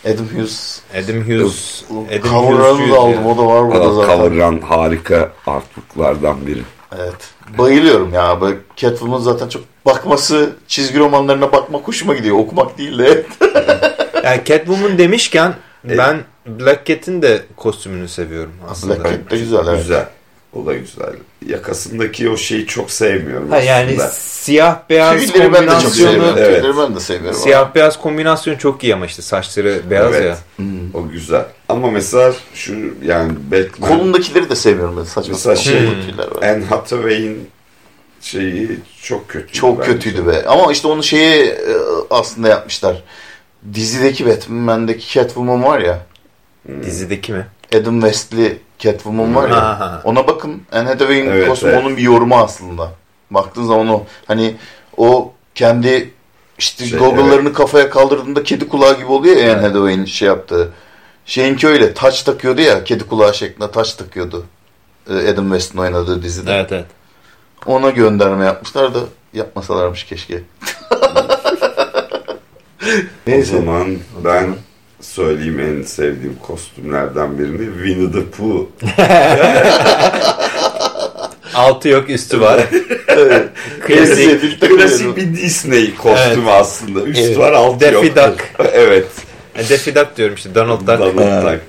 Adam Hughes. Adam Hughes. Adam Hughes'cuyuz da aldım yani. o da var burada Aa, zaten. Cover'dan harika artworklardan biri. Evet. Bayılıyorum ya. Böyle Catwoman zaten çok bakması, çizgi romanlarına bakmak hoşuma gidiyor. Okumak değil de. Yani Catwoman demişken [LAUGHS] E- ben Black Cat'in de kostümünü seviyorum aslında. Black Cat de güzel evet. Güzel. O da güzel. Yakasındaki o şeyi çok sevmiyorum Ha yani aslında. siyah beyaz Tüyleri ben de çok kombinasyonu seviyorum. Evet. Tüyleri ben de seviyorum. siyah beyaz kombinasyon çok iyi ama işte saçları beyaz Evet. ya. Hmm. O güzel. Ama mesela şu yani Batman Kolundakileri de sevmiyorum ben saçma Mesela şey, var. Anne Hathaway'in şeyi çok kötü. Çok kötüydü be. Ama işte onu şeyi e, aslında yapmışlar. Dizideki Batman'deki Catwoman var ya. Dizideki mi? Adam West'li Catwoman var ya. Ha, ha. Ona bakın. Anne Hathaway'in Evet, kostümü evet. onun bir yorumu aslında. Baktığın zaman o hani o kendi işte Şey, goggle'larını kafaya kaldırdığında kedi kulağı gibi oluyor ya Anne Hathaway'in şey yaptığı. Şeyinki öyle. Taç takıyordu ya. Kedi kulağı şeklinde taç takıyordu. e, Adam West'in oynadığı dizide. Evet evet. Ona gönderme yapmışlar da yapmasalarmış keşke. [LAUGHS] O zaman ben söyleyeyim en sevdiğim kostümlerden birini Winnie the Pooh. [LAUGHS] Altı yok üstü var. Evet. Klasik. Klasik bir Disney kostümü aslında. Üst Evet. var alt Daffy yok. Duck. [LAUGHS] evet. Daffy Duck diyorum işte Donald Duck. Donald Duck.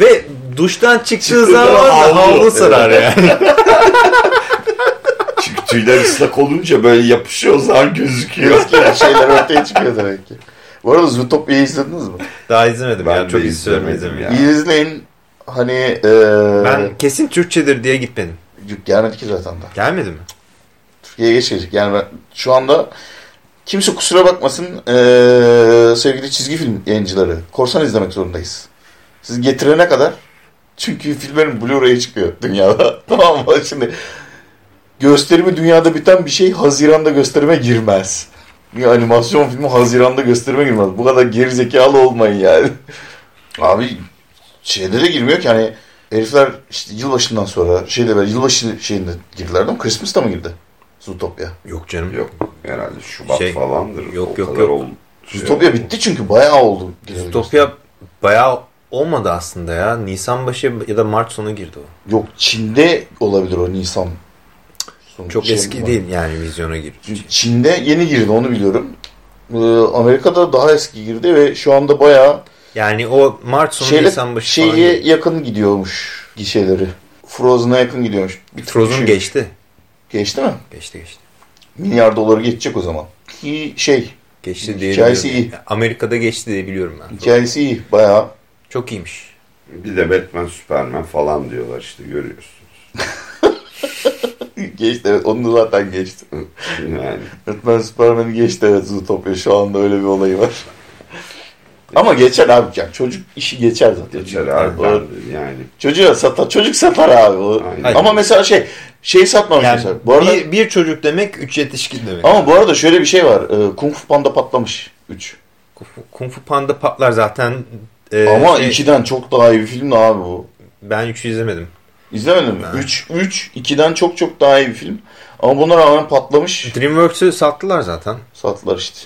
Ve duştan çıktığı zaman da havlu. sarar yani. Çünkü tüyler ıslak olunca böyle yapışıyor o zaman gözüküyor. Gözüküyor, şeyler ortaya çıkıyor demek ki. Bu arada Zootopia'yı izlediniz mi? Daha izlemedim Ben ya. Çok de istiyorum izlemedim ya. İzleyin. Hani e, Ben kesin Türkçedir diye gitmedim. gelmedi ki zaten da. Gelmedi mi? Türkiye'ye geç gelecek. Yani ben şu anda kimse kusura bakmasın e, sevgili çizgi film yayıncıları. Korsan izlemek zorundayız. Siz getirene kadar çünkü filmlerin Blu-ray'i çıkıyor dünyada. [LAUGHS] tamam mı? Şimdi gösterimi dünyada biten bir şey Haziran'da gösterime girmez. Bir animasyon filmi Haziran'da gösterime girmez. Bu kadar gerizekalı olmayın yani. Abi şeyde de girmiyor ki hani herifler işte yılbaşından sonra şeyde böyle yılbaşı şeyinde girdiler değil mi? Christmas'ta mı girdi? Zootopia. Yok canım. Yok herhalde Şubat Şey, falandır. yok, O yok, yok. oldu. Şey Zootopia oldu. bitti çünkü bayağı oldu. Zootopia bayağı olmadı aslında ya. Nisan başı ya da Mart sonu girdi o. Yok Çin'de olabilir o Nisan. Sonu. Çok Şey eski var. değil yani vizyona girdi. Çin'de yeni girdi onu biliyorum. Ee, Amerika'da daha eski girdi ve şu anda bayağı Yani o Mart sonu şeyle, Nisan başı falan şeye girdi. yakın gidiyormuş gişeleri. Frozen'a yakın gidiyormuş. Bir Frozen şey- geçti. Geçti mi? Geçti geçti. Milyar doları geçecek o zaman. Ki şey Geçti diye Hikayesi iyi. Amerika'da geçti diye biliyorum ben. hikayesi iyi bayağı. Çok iyiymiş. Bir de Batman, Superman falan diyorlar işte görüyorsunuz. [LAUGHS] geçti evet onu da zaten geçti. Yani Batman Superman'i geçti evet Zootopia şu anda öyle bir olayı var. Ama geçer abi yani çocuk işi geçer zaten. geçer abi yani. Çocuğa satar, çocuk satar abi. O. Aynen. Ama mesela şey, şey satmamış Yani mesela. Bu arada, bir, bir çocuk demek üç yetişkin demek. ama bu arada şöyle bir şey var. Ee, Kung Fu Panda patlamış. 3. Kung Fu, Panda patlar zaten. Ee, Ama şey, 2'den çok daha iyi bir film abi bu. Ben 3'ü izlemedim. İzlemedin mi? Ha. 3 3 2'den çok çok daha iyi bir film. Ama buna rağmen patlamış. DreamWorks'ü sattılar zaten. Sattılar işte.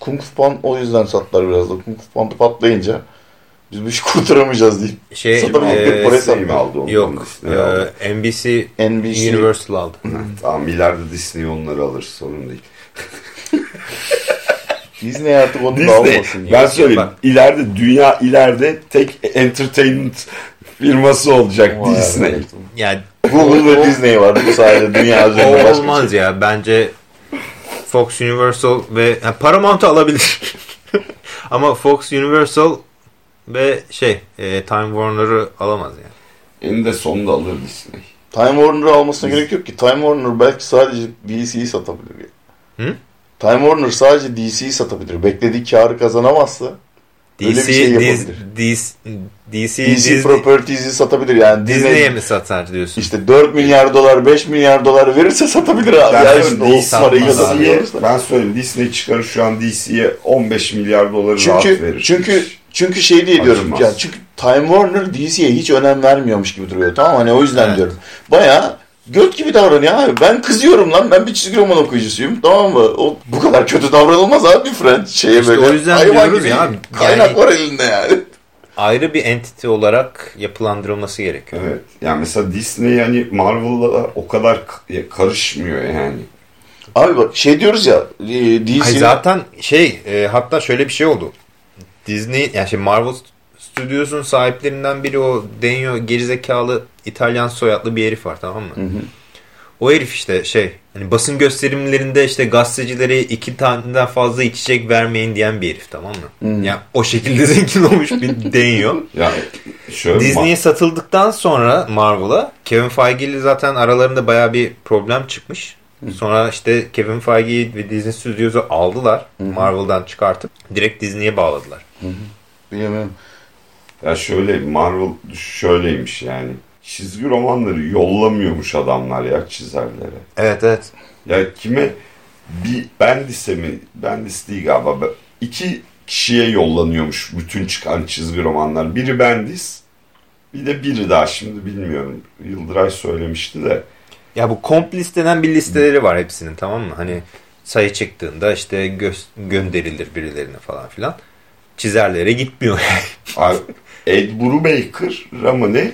Kung Fu Panda o yüzden sattılar biraz da. Kung Fu Panda patlayınca biz bu işi [LAUGHS] kurtaramayacağız deyip. Şey, Satamadık, e, parayı Disney mi aldı onu? yok. Aldı. e, NBC, NBC Universal aldı. Tamam ileride Disney onları alır sorun değil. [LAUGHS] Disney artık onu da almasın ben söyleyeyim Bak. ileride dünya ileride tek entertainment firması olacak Vay Disney. arkadaş. Yani Google ve Disney var bu sayede dünya üzerinde başka olmaz şey. ya. Bence Fox Universal ve yani Paramount'u alabilir. [LAUGHS] Ama Fox Universal ve şey e, Time Warner'ı alamaz yani. En de sonunda alır Disney. Time Warner'ı almasına gerek yok ki. Time Warner belki sadece DC'yi satabilir. Ya. Hı? Time Warner sadece DC'yi satabilir. Beklediği karı kazanamazsa Öyle bir DC, şey DC, yapabilir. DC, DC, DC, Disney, Properties'i satabilir. Yani Disney'e Disney mi satar diyorsun? işte 4 milyar dolar 5 milyar dolar verirse satabilir abi. Ben ya söyleyeyim, işte o DC parayı ben söyleyeyim Disney çıkarır şu an DC'ye 15 milyar doları rahat Çünkü verir. çünkü çünkü şey diye diyorum. Acımaz. Ya çünkü Time Warner DC'ye hiç önem vermiyormuş gibi duruyor. Tamam hani o yüzden Evet. diyorum. Baya göt gibi davranıyor abi. Ben kızıyorum lan. Ben bir çizgi roman okuyucusuyum. Tamam mı? O bu kadar kötü davranılmaz abi bir friend şeye İşte böyle. o yüzden hayvan diyoruz gibi ya abi. Kaynak Yani- var elinde yani. Ayrı bir entity olarak yapılandırılması gerekiyor. Evet. Yani mesela Disney yani Marvel'la o kadar karışmıyor yani. Abi bak şey diyoruz ya e, DC Hayır, zaten şey e, hatta şöyle bir şey oldu. Disney yani şey Marvel Studios'un sahiplerinden biri o Denyo gerizekalı İtalyan soyadlı bir herif var tamam mı? Hı hı. O herif işte şey hani basın gösterimlerinde işte gazetecilere iki taneden fazla içecek vermeyin diyen bir herif tamam mı? Hı. Yani o şekilde [LAUGHS] zengin olmuş bir şöyle Disney'e satıldıktan sonra Marvel'a Kevin Feige ile zaten aralarında baya bir problem çıkmış. Sonra işte Kevin Feige'yi ve Disney Studios'u aldılar. Marvel'dan çıkartıp direkt Disney'e bağladılar. Bilmiyorum. Ya şöyle Marvel şöyleymiş yani. Çizgi romanları yollamıyormuş adamlar ya çizerlere. Evet evet. Ya kime bir Bendis'e mi? Bendis değil galiba. İki kişiye yollanıyormuş bütün çıkan çizgi romanlar. Biri Bendis bir de biri daha şimdi bilmiyorum. Yıldıray söylemişti de. Ya bu komp listeden bir listeleri var hepsinin tamam mı? Hani sayı çıktığında işte gö- gönderilir birilerine falan filan. Çizerlere gitmiyor. Abi, [LAUGHS] Ed Brubaker mı ne?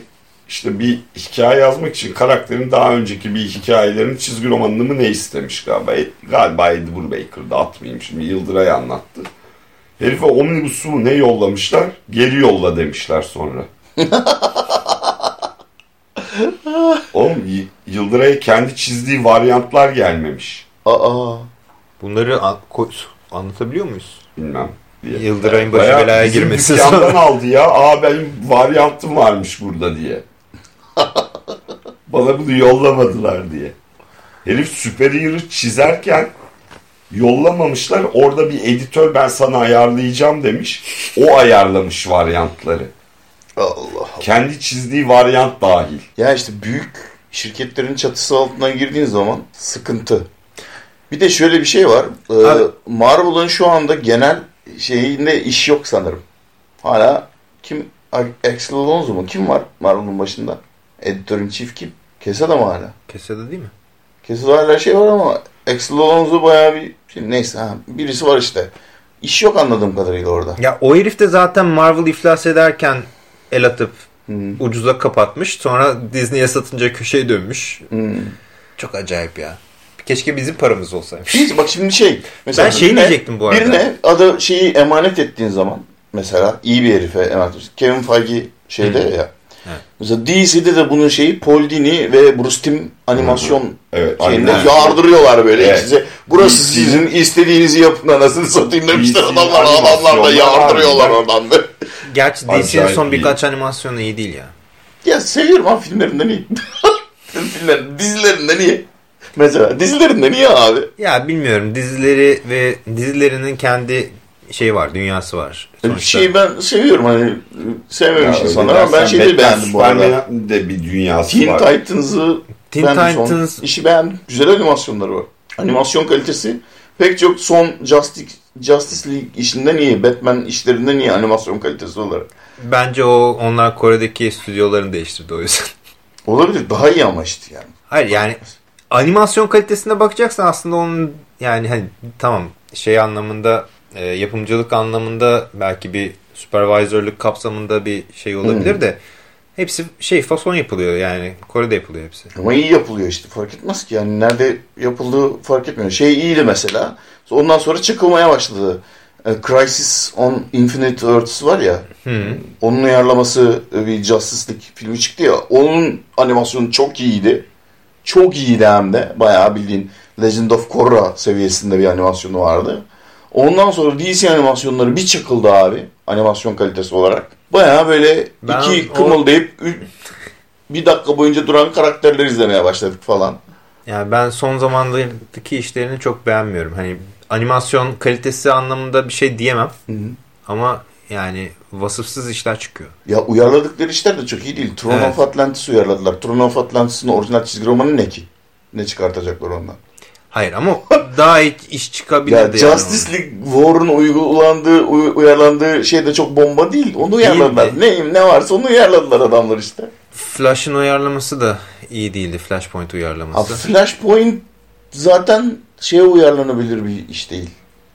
İşte bir hikaye yazmak için karakterin daha önceki bir hikayelerini çizgi romanını mı ne istemiş galiba. Ed, galiba Ed Brubaker'da atmayayım şimdi Yıldıray anlattı. Herife omnibusu mu ne yollamışlar? Geri yolla demişler sonra. [LAUGHS] Oğlum Yıldıray'a kendi çizdiği varyantlar gelmemiş. Aa. Bunları an- anlatabiliyor muyuz? Bilmem. Diye. Yıldıray'ın başı Bayağı belaya bizim girmesi. dükkandan aldı ya. Aa benim varyantım varmış burada diye. [LAUGHS] Bana bunu yollamadılar diye. Herif Superior'ı çizerken yollamamışlar. Orada bir editör ben sana ayarlayacağım demiş. O ayarlamış varyantları. Allah. Kendi çizdiği varyant dahil. Ya işte büyük şirketlerin çatısı altına girdiğin zaman sıkıntı. Bir de şöyle bir şey var. Ee, Marvel'ın şu anda genel şeyinde iş yok sanırım. Hala kim? Axel Alonso mu? Kim var Marvel'ın başında? Editörün chief kim? Quesada mı hala? Kesede değil mi? Quesada hala şey var ama Axel Alonso bayağı bir şey, neyse ha, birisi var işte. İş yok anladığım kadarıyla orada. Ya o herif de zaten Marvel iflas ederken el atıp Hmm. ucuza kapatmış. Sonra Disney'e satınca köşeye dönmüş. Hmm. Çok acayip ya. Keşke bizim paramız olsaymış. Biz bak şimdi şey. Mesela Ben şey birine- diyecektim bu arada. Birine adı şeyi emanet ettiğin zaman mesela iyi bir herife emanet ediyorsun. Kevin Feige şeyde Hı. ya. Evet. Mesela DC'de de bunun şeyi Paul Dini ve Bruce Timm animasyon Evet. şeyinde aynen. yardırıyorlar böyle Evet. size. Burası DC sizin istediğinizi yapın anasını satayım demişler adamlar. Adamlar da yardırıyorlar oradan be. Gerçi DC'nin son iyi. birkaç animasyonu iyi değil ya. Ya seviyorum abi filmlerinden iyi. [LAUGHS] Filmler, dizilerinden iyi. Mesela dizilerinden iyi abi. Ya bilmiyorum dizileri ve dizilerinin kendi şey var, dünyası var. Sonuçta. Şeyi ben seviyorum hani sevmemiş insanlar ama ben şeyleri beğendim bu arada. De bir dünyası Teen var. Titans'ı Teen ben de son Titans işi beğendim. Güzel animasyonları var. Animasyon kalitesi pek çok son Justice, Justice League işinden iyi. Batman işlerinden iyi animasyon kalitesi olarak. bence o onlar Kore'deki stüdyolarını değiştirdi o yüzden. Olabilir. Daha iyi ama işte yani. Hayır yani animasyon kalitesine bakacaksan aslında onun yani hani tamam şey anlamında e, yapımcılık anlamında belki bir supervisorluk kapsamında bir şey olabilir Hmm. de hepsi şey fason yapılıyor yani Kore'de yapılıyor hepsi. Ama iyi yapılıyor işte. Fark etmez ki yani. Nerede yapıldığı fark etmiyor. Şey iyiydi mesela. Ondan sonra çıkılmaya başladı. E, Crisis on Infinite Earths var ya. Hı. Onun uyarlaması e, bir Justice League filmi çıktı ya. Onun animasyonu çok iyiydi. Çok iyiydi hem de. Bayağı bildiğin Legend of Korra seviyesinde bir animasyonu vardı. Ondan sonra DC animasyonları bir çıkıldı abi. Animasyon kalitesi olarak. Bayağı böyle Ben iki o- kımıldayıp ü- bir dakika boyunca duran karakterler izlemeye başladık falan. Yani ben son zamanlardaki işlerini çok beğenmiyorum. Hani animasyon kalitesi anlamında bir şey diyemem ama yani vasıfsız işler çıkıyor. Ya uyarladıkları işler de çok iyi değil. Throne Evet. of Atlantis uyarladılar. Throne of Atlantis'in orijinal çizgi romanı ne ki? Ne çıkartacaklar ondan? Hayır ama [LAUGHS] daha iyi iş çıkabilirdi. Ya yani Justice League War'un uygulandığı, uy- uyarlandığı şey de çok bomba değil. Onu uyarladılar. Ne, ne varsa onu uyarladılar adamlar işte. Flash'ın uyarlaması da iyi değildi. Flashpoint Ha, uyarlaması. Flashpoint zaten şeye uyarlanabilir bir iş değil.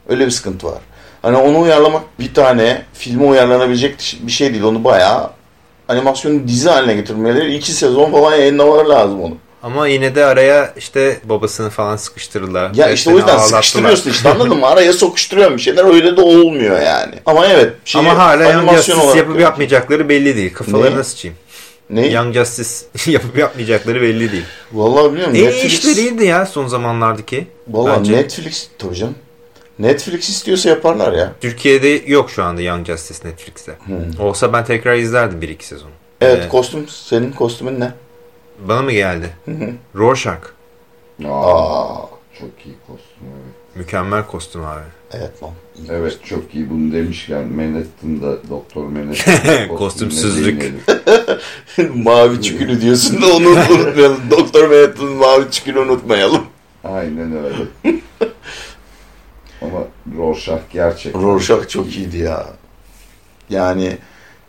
Öyle bir sıkıntı var. Hani onu uyarlamak bir tane filme uyarlanabilecek bir şey değil. Onu bayağı animasyonu dizi haline getirmeleri iki sezon falan yayınlamaları lazım onu. Ama yine de araya işte babasını falan sıkıştırırlar. Ya işte o yüzden sıkıştırıyorsun işte [LAUGHS] anladın mı? Araya sokuşturuyorsun bir şeyler öyle de olmuyor yani. Ama evet. şeyi Ama hala Young animasyon Justice yapıp yapmayacakları belli değil. Kafalarına Ne? sıçayım. Ne? Young Justice [LAUGHS] yapıp yapmayacakları belli değil. Vallahi bilmiyorum. En iyi Netflix, işleriydi ya son zamanlardaki. Vallahi bence. Netflix tabii canım. Netflix istiyorsa yaparlar ya. Türkiye'de yok şu anda Young Justice Netflix'te. Olsa ben tekrar izlerdim bir iki sezon. Evet Ee, kostüm senin kostümün ne? Bana mı geldi? Hı hı. Rorschach. Aa, çok iyi kostüm evet. Mükemmel kostüm abi. evet lan. İyi Evet çok iyi bunu demişken Manhattan'da Doktor Manhattan [LAUGHS] Kostümsüzlük. [LAUGHS] mavi çükünü diyorsun da onu unutmayalım. Doktor Manhattan'ın mavi çükünü unutmayalım. Aynen öyle. [LAUGHS] Ama Rorschach gerçekten. Rorschach çok iyiydi ya. Yani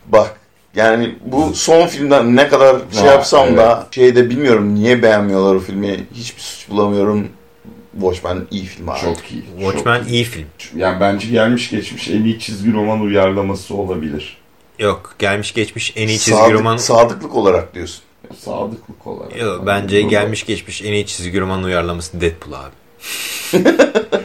bak yani bu son filmden ne kadar şey Ha, yapsam da şeyde bilmiyorum niye beğenmiyorlar o filmi. Hiçbir suç bulamıyorum. Watchmen iyi film abi. Çok iyi. Watchmen çok iyi film. Yani bence gelmiş geçmiş en iyi çizgi roman uyarlaması olabilir. Yok gelmiş geçmiş en iyi çizgi Sadık- roman. Sadıklık olarak diyorsun. Sadıklık olarak. Yok, bence Burada- gelmiş geçmiş en iyi çizgi roman uyarlaması Deadpool abi. [LAUGHS]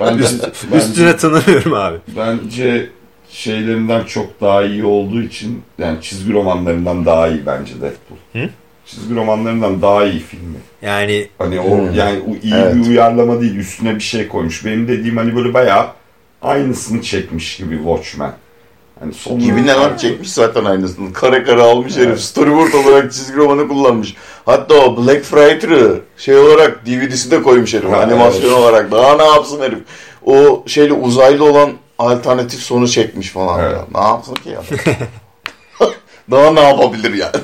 Bence, Üstüne bence, tanımıyorum abi. bence şeylerinden çok daha iyi olduğu için yani çizgi romanlarından daha iyi bence Deadpool. Hı? Çizgi romanlarından daha iyi filmi. Yani Hani o Hmm. yani o iyi Evet. bir uyarlama değil üstüne bir şey koymuş. Benim dediğim hani böyle bayağı aynısını çekmiş gibi Watchmen. Hani sonu Gibi ne lan çekmiş zaten aynısını. Kare kare almış herif. Storyboard olarak çizgi romanı kullanmış. Hatta o Black Friday'ı şey olarak DVD'si de koymuş herif. Ha, animasyon evet. olarak. Daha ne yapsın herif? O şeyle uzaylı olan alternatif sonu çekmiş falan. Evet. Ya. Ne yapsın ki ya? [LAUGHS] Daha ne yapabilir yani?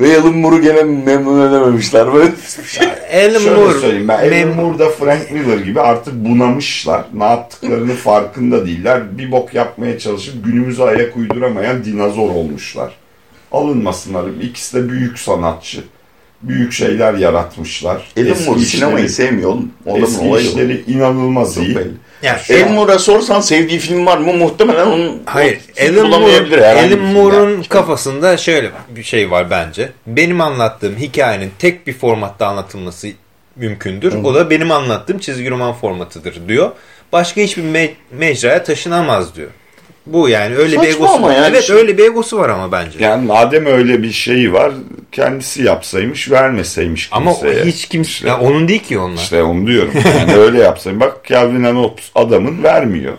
Ve Alan Moore'u gene memnun edememişler. Böyle şey. Alan Şöyle Moore söyleyeyim ben Alan Moore'da Frank Miller gibi artık bunamışlar. Ne yaptıklarını [LAUGHS] farkında değiller. Bir bok yapmaya çalışıp günümüze ayak uyduramayan dinozor olmuşlar. Alınmasınlar. İkisi de büyük sanatçı. Büyük şeyler yaratmışlar. Alan Moore sinemayı sevmiyor oğlum. Adamın Eski olayı o. işleri inanılmaz Çok iyi. belli. Yani Alan Moore'a sorsan sevdiği film var mı? Muhtemelen onun Hayır, bulamayabilir Moore. Moore'un kafasında şöyle bir şey var bence. Benim anlattığım hikayenin tek bir formatta anlatılması mümkündür. O da benim anlattığım çizgi roman formatıdır diyor. Başka hiçbir me- mecraya taşınamaz diyor. Bu yani öyle bir Saçma egosu ama var. yani evet şey- öyle bir egosu var ama bence. Yani madem öyle bir şey var kendisi yapsaymış vermeseymiş ama kimseye. hiç kimse İşte- ya onun değil ki onlar. İşte onu diyorum. Yani [LAUGHS] öyle yapsayım. Bak Calvin and Hobbes adamın vermiyor.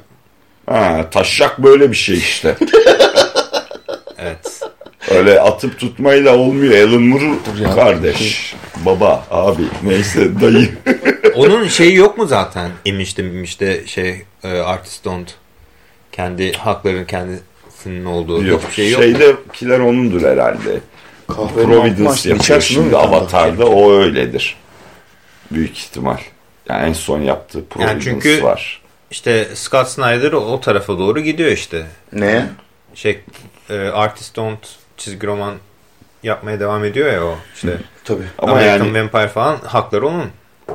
Ha, taşak böyle bir şey işte. [LAUGHS] Evet. Öyle atıp tutmayla olmuyor. Alan Moore ya. kardeş, baba, abi, neyse dayı. Onun şeyi yok mu zaten? İmişte imişte şey e, artist don't. Kendi hakların kendisinin olduğu yok. hiçbir şey yok. Şeydekiler onundur herhalde. Kahve Providence yapıyor. Şimdi Avatar'da o öyledir. Büyük ihtimal. Yani en son yaptığı Providence çünkü- var. İşte Scott Snyder o, o tarafa doğru gidiyor işte. Ne? Şey e, artist don't çizgi roman yapmaya devam ediyor ya o işte Tabii. Ama American yani Vampire falan hakları onun.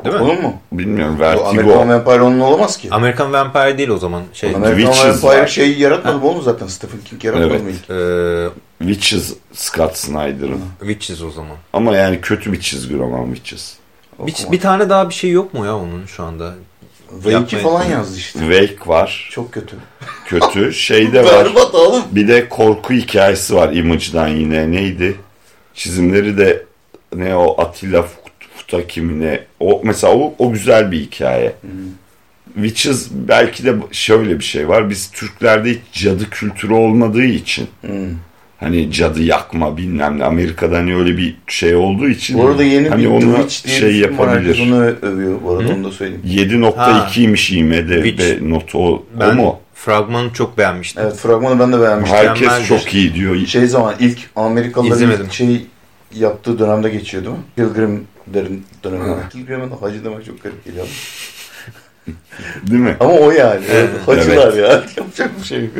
Değil mi? Onun mu? bilmiyorum O Amerikan Vertigo. Vampire onun olamaz ki. American Vampire değil o zaman. Şey, Amerikan Witches Vampire var. şeyi yaratmadı mı oğlum zaten Stephen King yaratmadı Evet. mı ilk? e, Witches Scott Snyder'ın. Witches o zaman. Ama yani kötü bir çizgi roman Witches. Bir, bir tane daha bir şey yok mu ya onun şu anda? Wake'i falan yazdı işte. Wake var. Çok kötü. Kötü. Şey de [LAUGHS] var. Berbat oğlum. Bir de korku hikayesi var Image'dan yine. Neydi? Çizimleri de ne o Atilla Futaki mi ne? O mesela o, o güzel bir hikaye. Witches belki de şöyle bir şey var. Biz Türklerde hiç cadı kültürü olmadığı için Hmm. hani cadı yakma bilmem ne Amerika'da hani öyle bir şey olduğu için Bu arada yeni hani bir onu Witch diye şey yapabilir. onu övüyor. Bu arada onu da söyleyeyim. 7.2'ymiş IMDb notu o, o Ben mu? fragmanı çok beğenmiştim. Evet fragmanı ben de beğenmiştim. Herkes mükemmeldir. çok iyi diyor. Şey zaman ilk Amerikalıların şey yaptığı dönemde geçiyor değil mi? Pilgrim'lerin döneminde. De hacı demek çok garip geliyor. [LAUGHS] Değil mi? Ama o yani. Evet. Hacılar ya. [LAUGHS] Yapacak bir şey yok.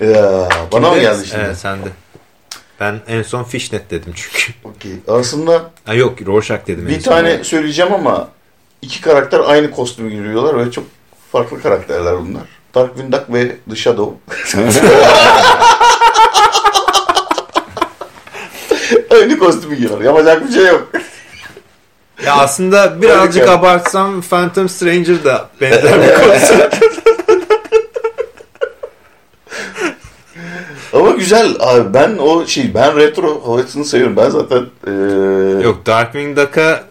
Ya, bana mı geldi şimdi? Evet sende. Ben en son Fishnet dedim çünkü. Okey. Aslında Ha, yok Rorschach dedim. bir tane söyleyeceğim ama iki karakter aynı kostümü giriyorlar ve çok farklı karakterler bunlar. Darkwing Duck ve The Shadow. [LAUGHS] aynı kostümü giyiyorlar. Yapacak bir şey yok. Ya aslında birazcık Harika. abartsam Phantom Stranger da benzer bir konsept. [LAUGHS] Ama güzel abi ben o şey ben retro havasını seviyorum. Ben zaten eee Yok Darkwing Duck'a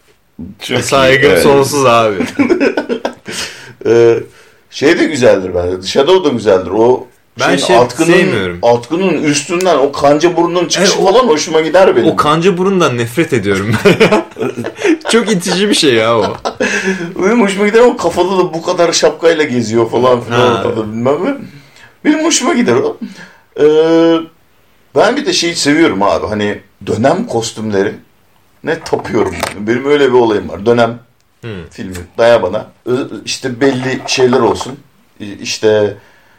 saygım evet. sonsuz abi. eee, [LAUGHS] şey de güzeldir bence. Shadow da güzeldir. O Ben şeyin şey atkının, sevmiyorum. atkının üstünden o kanca burnunun çıkışı Evet, o- falan hoşuma gider benim. O kanca burundan nefret ediyorum. [LAUGHS] Çok itici bir şey ya o. Benim hoşuma gider ama kafada da bu kadar şapkayla geziyor falan filan ortada bilmem ne. Benim hoşuma gider o. Ee, ben bir de şeyi seviyorum abi hani dönem kostümleri ne tapıyorum. Benim öyle bir olayım var. Dönem Hmm. filmi daya bana. İşte belli şeyler olsun. İşte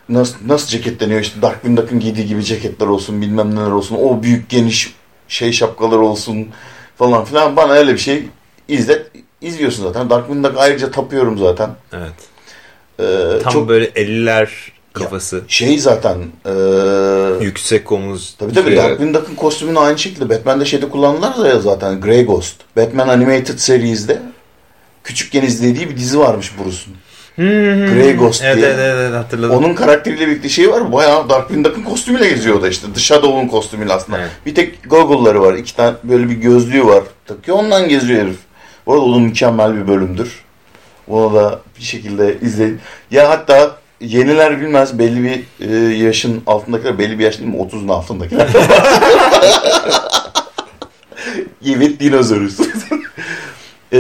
nasıl, nasıl ceketleniyor işte Darkwing Duck'ın giydiği gibi ceketler olsun bilmem neler olsun. O büyük geniş şey şapkalar olsun falan filan. Bana öyle bir şey izlet. izliyorsun zaten. Darkwing Duck ayrıca tapıyorum zaten. Evet. Ee, Tam çok böyle 50'ler kafası. şey zaten ee, Yüksek omuz. Tabii tabii Şey- Darkwing Duck'ın kostümünü aynı şekilde Batman'de şeyde kullandılar da ya zaten Grey Ghost. Batman Animated Series'de küçükken izlediği bir dizi varmış Bruce'un. Grey Ghost evet, diye. Evet evet hatırladım. Onun karakteriyle birlikte şey var. Bayağı Darkwing Duck'ın kostümüyle geziyor o da işte. The Shadow'un kostümüyle aslında. Evet. Bir tek goggle'ları var. iki tane böyle bir gözlüğü var. Takıyor ondan geziyor herif. Bu arada onun mükemmel bir bölümdür. Onu da bir şekilde izleyin. Ya hatta yeniler bilmez belli bir e, yaşın altındakiler belli bir yaş değil mi? 30'un altındakiler. [LAUGHS] [LAUGHS] evet dinozoruz. E,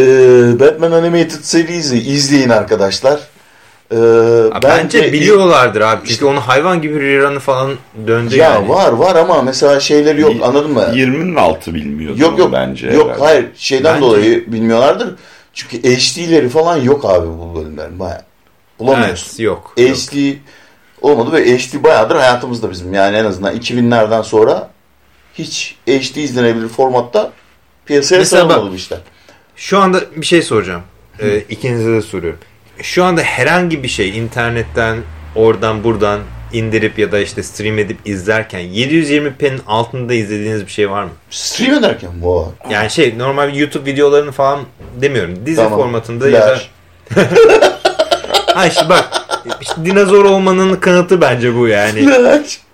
Batman Animated Series'i izleyin arkadaşlar. E, Ha, bence biliyorlardır abi. Çünkü onun hayvan gibi rerun'ı falan döndü Ya yani. var var ama mesela şeyleri yok anladın mı? 20'nin altı bilmiyordu Yok yok bence. yok herhalde. hayır şeyden Bence- dolayı bilmiyorlardır. Çünkü HD'leri falan yok abi bu bölümlerin baya. Bulamıyorsun. Evet, yok. yok. HD olmadı ve HD bayağıdır hayatımızda bizim. Yani en azından 2000'lerden sonra hiç HD izlenebilir formatta piyasaya Mesela sarılmadı bu işler. Şu anda bir şey soracağım. Ee, ikinize de soruyorum. Şu anda herhangi bir şey internetten oradan buradan indirip ya da işte stream edip izlerken 720p'nin altında izlediğiniz bir şey var mı? Stream ederken bu. Yani şey normal YouTube videolarını falan demiyorum. Dizi Tamam. formatında ya da [LAUGHS] ha işte bak işte dinozor olmanın kanıtı bence bu yani. Flash.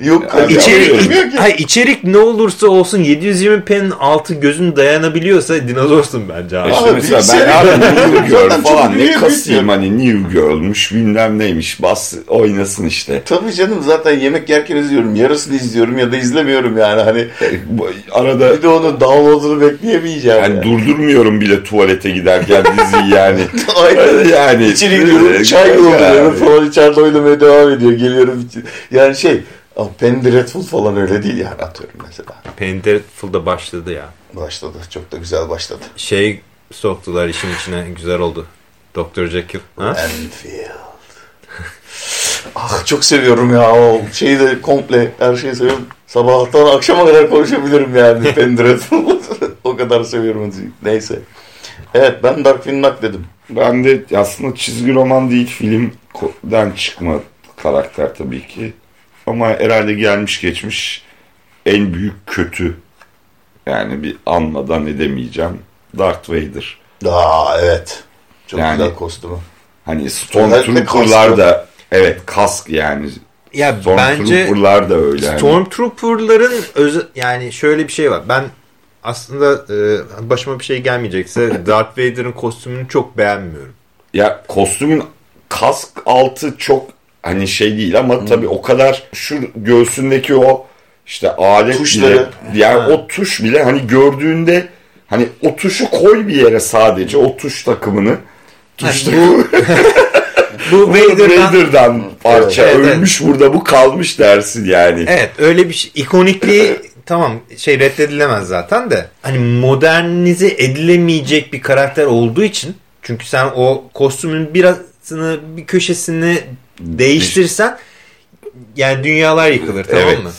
Yok Abi. İçerik, hayır, içerik ne olursa olsun 720p'nin altı gözün dayanabiliyorsa dinozorsun bence abi. İşte Abi, mesela ben abi [LAUGHS] New Girl falan ne kasayım bir- hani New Girl'muş bilmem neymiş bas oynasın işte. Tabii canım zaten yemek yerken izliyorum. Yarısını izliyorum ya da izlemiyorum yani. Hani Bu Arada bir de onun download'unu bekleyemeyeceğim. yani yani. durdurmuyorum bile tuvalete giderken diziyi yani. [LAUGHS] Aynen. yani İçeri gidiyorum, çay dolduruyorum falan içeride oynamaya devam ediyor. Geliyorum. Yani şey, ah, Penny Dreadful falan öyle değil yani atıyorum mesela. Penderful'da başladı ya. Başladı. Çok da güzel başladı. Şey soktular işin içine güzel oldu. Dr. Jekyll. Ha? Enfield. Ah çok seviyorum ya o şeyi de komple her şeyi seviyorum. Sabahtan akşama kadar konuşabilirim yani [LAUGHS] Pendragon. [LAUGHS] o kadar seviyorum. Neyse. Evet ben Darkwing Duck dedim. Ben de aslında çizgi roman değil filmden çıkma karakter tabii ki. Ama herhalde gelmiş geçmiş en büyük kötü. Yani bir anmadan edemeyeceğim. Darth Vader. Aa evet. Çok Yani- güzel kostümü. Hani Stormtrooper'lar da evet kask yani. Ya bence Stormtrooper'lar da öyle. Stormtrooper'ların özel yani şöyle bir şey var. Ben aslında e, başıma bir şey gelmeyecekse [LAUGHS] Darth Vader'ın kostümünü çok beğenmiyorum. Ya kostümün kask altı çok hani şey değil ama tabii o kadar şu göğsündeki o işte alet Tuşları. bile yani Ha. o tuş bile hani gördüğünde hani o tuşu koy bir yere sadece o tuş takımını tuş Ha, takımı Bu [LAUGHS] bu Vader'dan Vader'dan parça Evet, evet. ölmüş burada bu kalmış dersin yani. Evet öyle bir şey. ikonikliği [CLEARS THROAT] tamam şey reddedilemez zaten de. Hani modernize edilemeyecek bir karakter olduğu için çünkü sen o kostümün birazını bir köşesini değiştirsen yani dünyalar yıkılır tamam Evet. mı?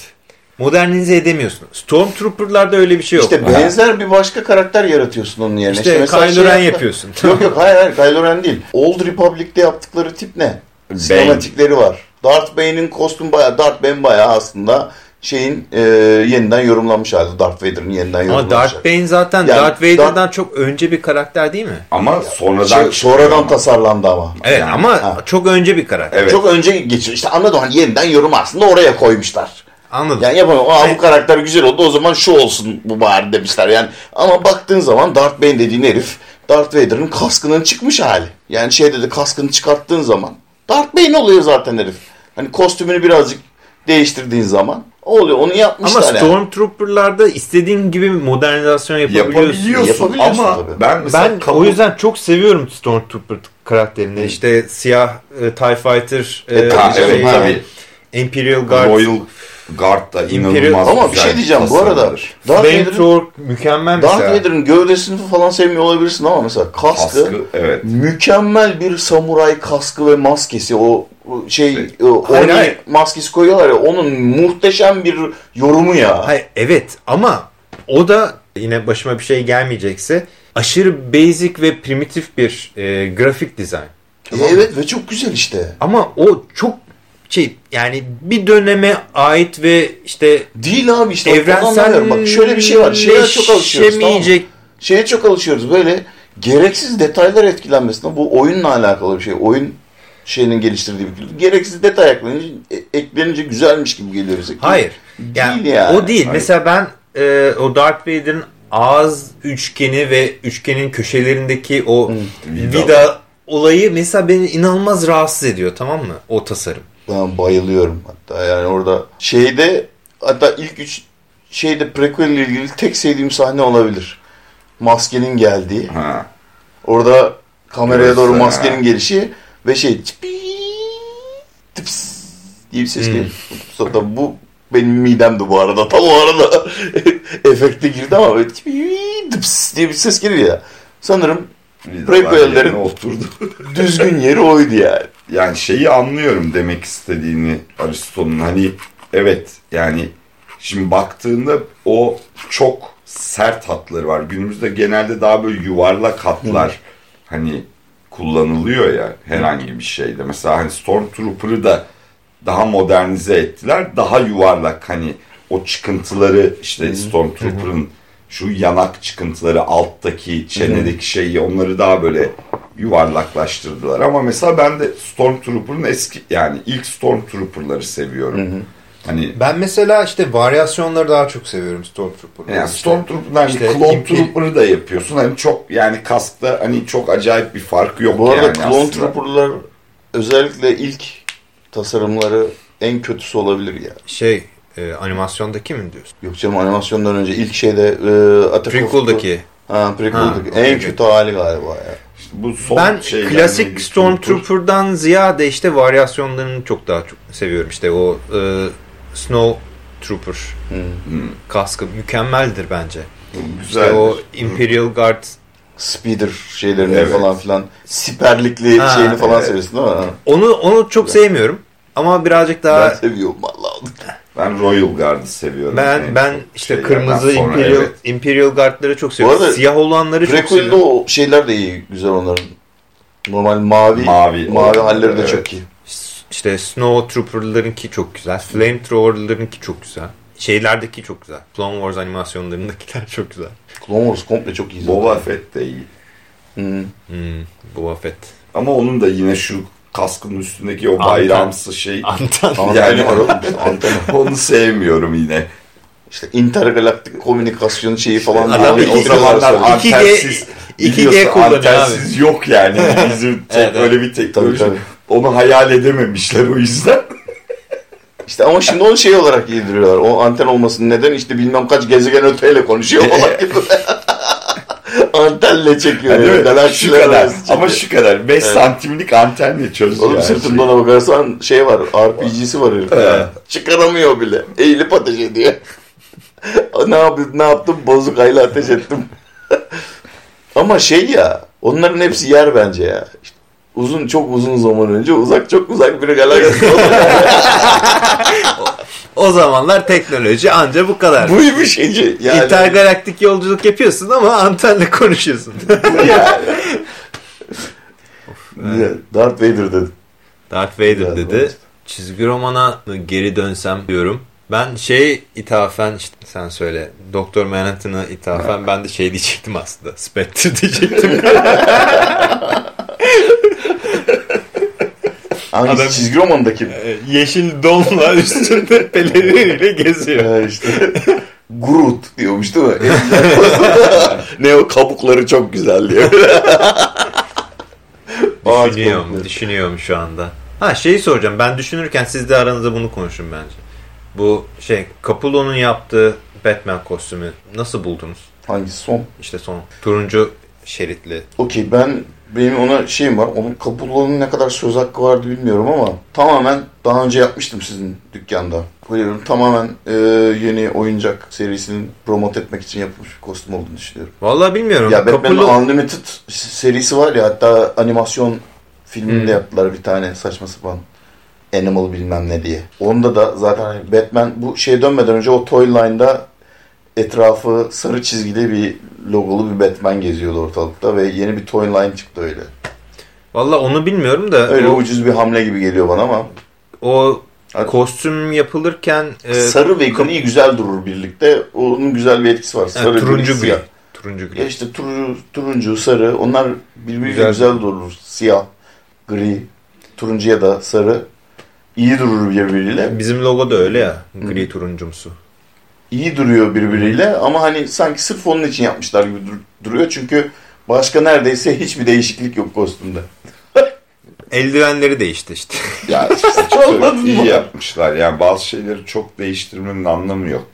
Modernize edemiyorsun. Stormtrooper'larda öyle bir şey yok. İşte benzer bir başka karakter yaratıyorsun onun yerine. İşte mesela Kylo şey Ren yaptı- yapıyorsun. [LAUGHS] Yok yok hayır hayır Kylo Ren değil. Old Republic'te yaptıkları tip ne? Sinematikleri var. Darth Bane'in kostüm bayağı Darth Bane bayağı aslında şeyin e, yeniden yorumlanmış hali. Darth Vader'ın yeniden Ama yorumlanmış Darth hali. Bane zaten Yani Darth Vader'dan Darth- çok önce bir karakter değil mi? Ama sonradan Şey, sonradan ama. tasarlandı ama. Evet Yani, ama ha. çok önce bir karakter. Evet. Çok önce geçiyor. İşte anladın hani yeniden yorum aslında oraya koymuşlar. Anladım. Yani yapamam. Aa bu karakter güzel oldu o zaman şu olsun bu bari demişler. Yani ama baktığın zaman Darth Bane dediğin herif Darth Vader'ın kaskının çıkmış hali. Yani şeyde de kaskını çıkarttığın zaman Darth Bane oluyor zaten herif. Hani kostümünü birazcık değiştirdiğin zaman o oluyor. Onu yapmışlar Ama yani. Stormtrooper'larda istediğin gibi modernizasyon yapabiliyorsun. yapabiliyorsun, Yapabiliyorsun ama tabii. ben mesela Ben kabul- o yüzden çok seviyorum Stormtrooper karakterini. İşte siyah e, TIE Fighter, e, E, Ha, şey, evet tabii. Imperial Guard, Royal Guard da Imperial- inanılmaz Ama bir şey diyeceğim bu arada. Darth Vader'ın mükemmel Darth mesela. Vader'ın gövdesini falan sevmiyor olabilirsin ama mesela kaskı, Kaskı evet. mükemmel bir samuray kaskı ve maskesi o şey Şey, o hayır, Oni maskesi koyuyorlar ya onun muhteşem bir yorumu ya. Hayır, evet ama o da yine başıma bir şey gelmeyecekse aşırı basic ve primitif bir e, grafik dizayn. E, evet ve çok güzel işte. Ama o çok şey yani bir döneme ait ve işte Değil abi işte. evrensel Bak şöyle bir şey var. Şeye çok alışıyoruz tamam mı? Şeye çok alışıyoruz. Böyle gereksiz detaylar etkilenmesinden bu oyunla alakalı bir şey. Oyun şeyinin geliştirdiği bir kültür. Gereksiz detay eklenince, e- eklenince güzelmiş gibi geliyor bize. Hayır. Değil Yani, yani. O değil. Hayır. Mesela ben e, o Darth Vader'ın ağız üçgeni ve üçgenin köşelerindeki o vida olayı mesela beni inanılmaz rahatsız ediyor tamam mı? O tasarım. Ben bayılıyorum hatta yani orada şeyde hatta ilk üç şeyde prequel ile ilgili tek sevdiğim sahne olabilir. Maskenin geldiği. Ha. Orada kameraya Evet, doğru ha. maskenin gelişi ve şey tıps diye bir ses Hmm. geliyor. Zaten bu benim midemdi bu arada. Tam o arada [LAUGHS] efekte girdi ama böyle tıps diye bir ses geliyor ya. Sanırım Prequel'lerin- oturdu. [LAUGHS] düzgün yeri oydu yani. yani şeyi anlıyorum demek istediğini Aristo'nun hani evet yani şimdi baktığında o çok sert hatları var. Günümüzde genelde daha böyle yuvarlak hatlar hani kullanılıyor ya herhangi bir şeyde. Mesela hani Stormtrooper'ı da daha modernize ettiler. Daha yuvarlak hani o çıkıntıları işte Stormtrooper'ın şu yanak çıkıntıları alttaki çenedeki şeyi onları daha böyle yuvarlaklaştırdılar. Ama mesela ben de Stormtrooper'ın eski yani ilk Stormtrooper'ları seviyorum. Hani Ben mesela işte varyasyonları daha çok seviyorum Stormtrooper'ın. yani İşte- Stormtrooper'ın hani işte Clone Trooper'ı da yapıyorsun. Hani çok yani kaskta hani çok acayip bir farkı yok Bu arada yani Clone aslında. Trooper'lar özellikle ilk tasarımları en kötüsü olabilir ya. Şey e, animasyondaki mi diyorsun? Yok canım animasyondan önce ilk şeyde e, Attack of- Prequel'daki. Ha Prequel'daki. Ha, en okey. kötü hali galiba ya. İşte bu son Ben şey klasik yani Stormtrooper'dan ziyade işte varyasyonlarını çok daha çok seviyorum. İşte o e, Snow Trooper Hmm. kaskı mükemmeldir bence. Güzel. İşte o Imperial Guard Speeder şeylerini Evet. falan filan siperlikli Ha, şeyini falan evet. seviyorsun değil mi? Onu onu çok sevmiyorum. ama birazcık Ben daha seviyorum vallahi. Ben Royal Guard'ı seviyorum. ben En ben işte şeylerden kırmızı sonra, Imperial evet. Imperial Guard'ları çok seviyorum. arada Siyah olanları çok Prequel'de seviyorum. o şeyler de iyi. Güzel onların. Normal mavi. Mavi. Mavi O- halleri de evet. çok iyi. İşte Snow Trooper'larınki çok güzel. Flamethrower'larınki çok güzel. Şeylerdeki çok güzel. Clone Wars animasyonlarındakiler çok güzel. Clone Wars komple çok iyi. zaten. Boba Fett de iyi. Hı. Hmm, Boba Fett. Ama onun da yine şu kaskın üstündeki o Anten. bayramsı şey. Anten. Yani-. [LAUGHS] Anteni. Onu sevmiyorum yine. İşte intergalaktik komünikasyon şeyi falan. İki- o zamanlar antensiz 2G biliyorsun, kullanıyor antensiz yok yani. [LAUGHS] Bizim Evet, evet. öyle bir teknoloji. Tabii, tabii. Onu hayal edememişler o yüzden. [LAUGHS] İşte ama şimdi onu şey olarak yediriyorlar. O anten olmasının nedeni işte bilmem kaç gezegen öteyle konuşuyor falan gibi. Antenle çekiyor. Yani yani, şu kadar. çekiyor. Ama şu kadar. 5 santimlik antenle çözüyor. Oğlum her sırtında şeyi. ona bakarsan şey var. RPG'si var herif. Evet. Çıkaramıyor bile. Eğilip ateş ediyor. [LAUGHS] ne, yap ne yaptım? Bozuk ayla ateş ettim. [LAUGHS] Ama şey ya. Onların hepsi yer bence ya. İşte uzun çok uzun zaman önce uzak çok uzak bir galaksi. [LAUGHS] O zamanlar teknoloji anca bu kadar. Buymuş Ece. Yani, İntergalaktik yolculuk yapıyorsun ama antenle konuşuyorsun. [LAUGHS] bu yani. [LAUGHS] Darth Vader dedi. Darth Vader Güzel, dedi. evet. Çizgi romana geri dönsem diyorum. Ben şey ithafen işte sen söyle. Doktor Manhattan'a ithafen ben de şey diyecektim aslında. Spectre diyecektim. [LAUGHS] Hangi Adam- çizgi romandaki Ee, Yeşil donla [LAUGHS] üstünde peleriniyle geziyor. Ee, işte Groot diyormuş değil mi? [LAUGHS] ne o kabukları çok güzel diyor. [LAUGHS] Düşünüyorum, düşünüyorum şu anda. Ha şeyi soracağım. Ben düşünürken siz de aranızda bunu konuşun bence. Bu şey Capullo'nun yaptığı Batman kostümü nasıl buldunuz? Hangisi son? İşte son turuncu şeritli. Okey ben benim ona şeyim var. Onun Capullo'nun ne kadar söz hakkı vardı bilmiyorum ama tamamen daha önce yapmıştım sizin dükkanda. Buyurun tamamen e, yeni oyuncak serisinin promote etmek için yapılmış bir kostüm olduğunu düşünüyorum. Vallahi bilmiyorum. Ya Batman'in Capullo Unlimited serisi var ya hatta animasyon filminde Hmm. yaptılar bir tane saçma sapan. Animal bilmem ne diye. Onda da zaten hani Batman bu şeye dönmeden önce o toy line'da etrafı sarı çizgili bir logolu bir Batman geziyordu ortalıkta ve yeni bir toy line çıktı öyle. Vallahi onu bilmiyorum da Öyle o, ucuz bir hamle gibi geliyor bana ama o Hadi. kostüm yapılırken e, sarı ve gri güzel durur birlikte. Onun güzel bir etkisi var. Sarı, turuncu gri, siyah. Turuncu Ya gri. işte turuncu, turuncu, sarı onlar birbiriyle Güzel. güzel, durur. Siyah, gri, turuncu ya da sarı iyi durur birbiriyle. Bizim logo da öyle ya. Gri turuncumsu. İyi duruyor birbiriyle ama hani sanki sırf onun için yapmışlar gibi dur- duruyor. Çünkü başka neredeyse hiçbir değişiklik yok kostümde. [LAUGHS] Eldivenleri değişti işte. Ya [LAUGHS] çok iyi mı? yapmışlar. Yani bazı şeyleri çok değiştirmenin anlamı yok.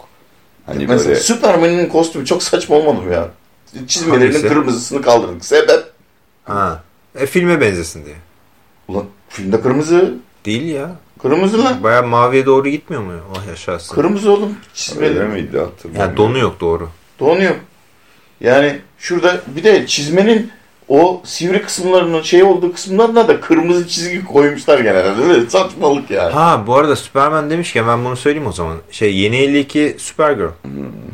Hani Mesela böyle Superman'in kostümü çok saçma olmadı mı ya? Çizmelerinin Hangisi? kırmızısını kaldırdık. Sebep? ha. E, filme benzesin diye. Ulan filmde kırmızı. Değil ya. Kırmızı lan. Baya maviye doğru gitmiyor mu? Oh yaşarsın. Kırmızı oğlum. öyle Çizmeleri. miydi hatırlamıyorum. Ya donu yok doğru. Donuyor. Yani şurada bir de çizmenin o sivri kısımlarının şey olduğu kısımlarına da kırmızı çizgi koymuşlar genelde değil mi? Saçmalık yani. Ha bu arada Superman demişken ben bunu söyleyeyim o zaman. Şey yeni 52 Supergirl.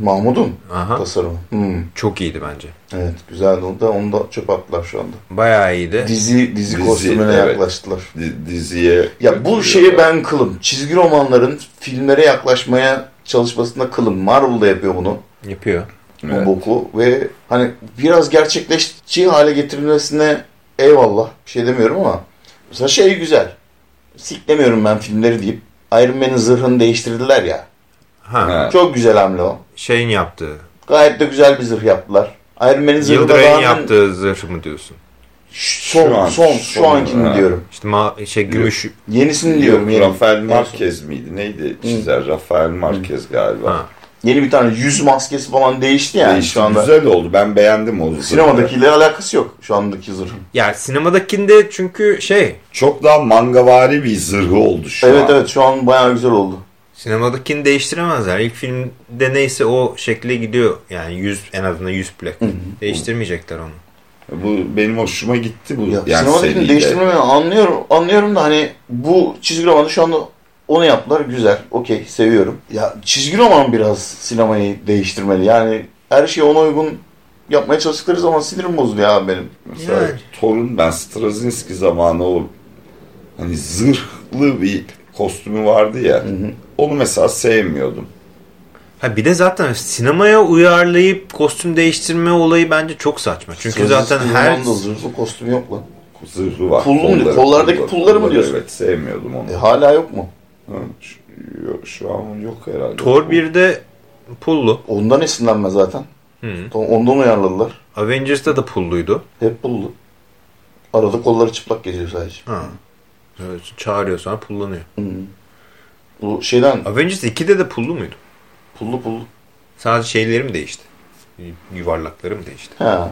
Mahmut'un Aha. tasarımı. Hmm. Çok iyiydi bence. Evet güzeldi. Onu da, onu da çöp attılar şu anda. Bayağı iyiydi. Dizi, dizi, Dizi, kostümüne evet. yaklaştılar. Di- diziye Ya bu şeye ben kılım. Çizgi romanların filmlere yaklaşmaya çalışmasında kılım. Marvel da yapıyor bunu. Yapıyor. Evet. Bu boku. Ve hani biraz gerçekleşici hale getirilmesine eyvallah. Bir şey demiyorum ama. Mesela şey güzel. Siklemiyorum ben filmleri deyip Iron Man'in zırhını değiştirdiler ya. Ha. Çok güzel hamle o. Şeyin yaptığı. Gayet de güzel bir zırh yaptılar. Iron Man'in zırhı da Yıldıray'ın daha yaptığı zırh mı diyorsun? son, Şu an- son, şu son- ankini ha. diyorum. İşte ma şey gümüş. Yenisini diyorum. Yok, Yeni. Rafael Marquez miydi? Neydi? Çizer Rafael Marquez galiba. Ha. Yeni bir tane yüz maskesi falan değişti yani Değişti, şu anda. Güzel oldu. Ben beğendim o zırhı. Sinemadakiyle alakası yok şu andaki zırhın. Ya sinemadakinde çünkü şey Çok daha mangavari bir zırhı oldu şu evet an. evet şu an bayağı güzel oldu. sinemadakini değiştiremezler. İlk filmde neyse o şekle gidiyor. Yani yüz en azından yüz plak. Hı hı. Değiştirmeyecekler onu. Bu benim hoşuma gitti bu. Ya, yani sinemadakini seride. değiştirmeyi anlıyorum. Anlıyorum da hani bu çizgi romanı şu anda onu yaptılar. Güzel. Okey. Seviyorum. Ya çizgi roman biraz sinemayı değiştirmeli. Yani her şeyi ona uygun yapmaya çalıştıkları zaman sinirim bozuluyor abi benim. Mesela Yani. Thor'un ben Straczynski zamanı o hani zırhlı bir kostümü vardı ya. Onu mesela sevmiyordum. Ha bir de zaten sinemaya uyarlayıp kostüm değiştirme olayı bence çok saçma. Çünkü zaten Sözlü her zamanda zırhlı kostüm yok lan. Zırhı var. Pullu mu? Kollardaki kolları, pulları mı diyorsun? Evet sevmiyordum onu. E, hala yok mu? Ha, şu, yok, şu an yok herhalde. Thor 1'de pullu. Ondan esinlenme zaten. Hı. Ondan uyarladılar. Avengers'da da pulluydu. Hep pullu. Arada kolları çıplak geziyor sadece. Ha. Evet, çağırıyor sonra pullanıyor. Hı. Bu şeyden Avengers 2'de de pullu muydu? pullu pullu. Sadece şeyleri mi değişti? Yuvarlakları mı değişti? Ha.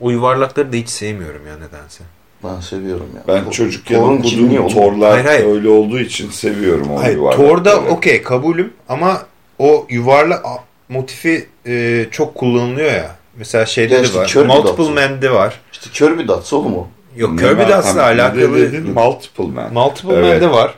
O yuvarlakları da hiç sevmiyorum ya nedense. Ben seviyorum ya. Ben çocukken Thor'un okuduğum. Thor'lar Hayır, hayır. öyle olduğu için seviyorum onu Hayır, yuvarlakları. Thor'da okey kabulüm ama o yuvarlak motifi e, çok kullanılıyor ya. Mesela şeyde Ya de işte var. kör bir Multiple. Man'de var. İşte kör bir datsı oğlum o. Yok Ne Kirby var? Ne alakalı dedin? Multiple Man. Multiple Evet. Man'de var.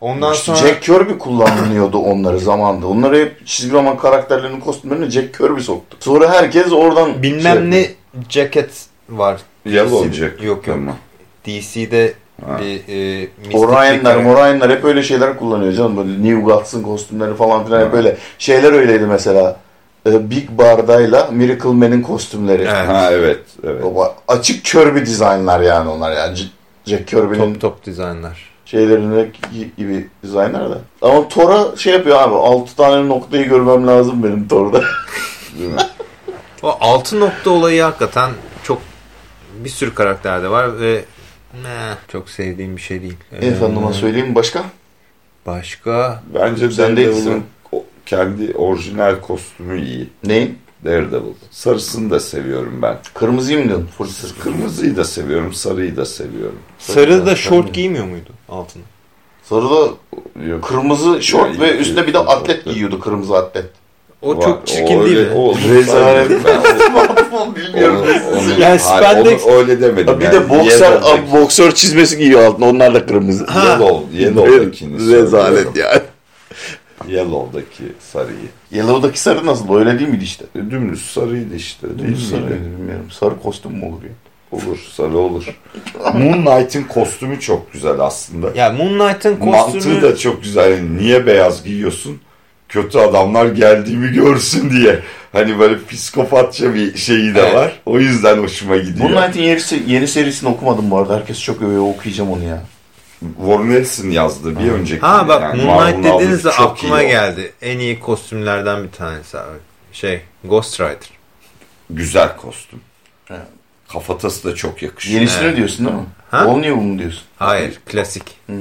Ondan İşte sonra Jack Kirby kullanılıyordu onları zamanında. Onları hep çizgi roman karakterlerinin kostümlerini Jack Kirby soktu. Sonra herkes oradan bilmem şey- ne jacket var. Yellow. Jack. Yok yok. Ama. DC'de Ha. bir e, mistik bir hep öyle şeyler kullanıyor canım. Böyle New Gods'ın kostümleri falan filan hep Ha. öyle. Şeyler öyleydi mesela. Ee, Big Barda'yla Miracle Man'in kostümleri. Evet. Ha evet. evet. Baba, açık Kirby dizaynlar yani onlar yani. Jack Kirby'nin Top top dizaynlar. şeylerindeki gibi dizaynlar da. Ama Thor'a şey yapıyor abi. 6 tane noktayı görmem lazım benim Thor'da. [LAUGHS] O altı nokta olayı hakikaten çok bir sürü karakterde var ve ne çok sevdiğim bir şey değil. Ee, Efendime söyleyeyim başka? Başka Bence Sen Daredevil'ın kendi orijinal kostümü iyi. Neyin? Daredevil. Sarısını da seviyorum ben. Kırmızıyı mı diyorsun? Kırmızıyı da seviyorum, sarıyı da seviyorum. sarı da şort giymiyor muydu altına? Sarı da kırmızı şort Ya, ve üstüne bir de atlet giyiyordu kırmızı atlet. O Var. çok çirkin O değil öyle- mi? o- Rezalet. [LAUGHS] Bilmiyorum. onu- onu- Yani spandex- onu öyle demedim. bir yani. de boksör, abi boksör çizmesi giyiyor altına. Onlar da kırmızı. Ha. Yellow, Yellow'dakini Rezalet yani. Yellow'daki sarıyı. Yellow'daki sarı nasıl? Öyle değil miydi işte? E, Dümdüz sarıydı işte. Değil Dümdüz sarı miydi? bilmiyorum. Sarı kostüm mü olur ya? Olur, sarı olur. [LAUGHS] Moon Knight'in kostümü çok güzel aslında. Ya Moon Knight'ın Mantığı kostümü da çok güzel. Yani niye beyaz giyiyorsun? Kötü adamlar geldiğimi görsün diye. Hani böyle psikopatça bir şeyi de Evet. var. O yüzden hoşuma gidiyor. Moon Knight'in yeni, yeni serisini okumadım bu arada. Herkes çok övüyor. Okuyacağım onu ya. Warren Ellis'in yazdığı bir önceki. Ha bak yani Moon Knight Marvel'ın dediğinizde aklıma geldi. En iyi kostümlerden bir tanesi abi. Şey Ghost Rider. Güzel kostüm. Evet. Kafatası da çok yakışıyor. Yenisini Evet. diyorsun değil mi? Ha? All New mu diyorsun? Hayır klasik. Hmm.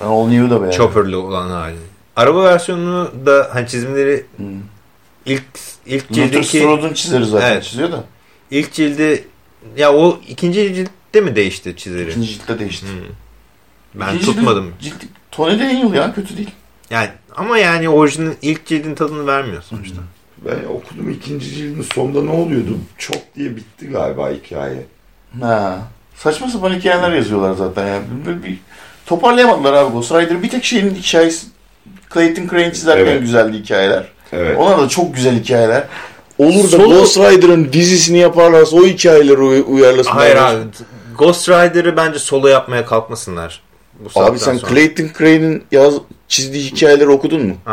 Ben All New'u da beğendim. Chopper'lı olan hali. Araba versiyonunu da hani çizimleri Hmm. ilk ilk Luther cildeki Strode'un çizeri zaten Evet. çiziyor da. ilk cildi ya o ikinci ciltte mi değişti çizeri? İkinci ciltte değişti. Hmm. Ben İkinci tutmadım. Cilt, Tony Daniel ya kötü değil. Yani ama yani orijinal ilk cildin tadını vermiyor sonuçta. Ben okudum ikinci cildin sonunda ne oluyordu? Çok diye bitti galiba hikaye. Ha. Saçma sapan hikayeler yazıyorlar zaten ya. Böyle bir toparlayamadılar abi Ghost Rider. Bir tek şeyin hikayesi Clayton Crane çizerken Evet. güzeldi hikayeler. Evet. Onlar da çok güzel hikayeler. Olur da Solo- Ghost Rider'ın dizisini yaparlarsa o hikayeleri uy- uyarlasınlar. Hayır abi. Ghost Rider'ı bence solo yapmaya kalkmasınlar. Bu Abi sen sonra. Clayton Crane'in yaz çizdiği hikayeleri okudun mu? Aa.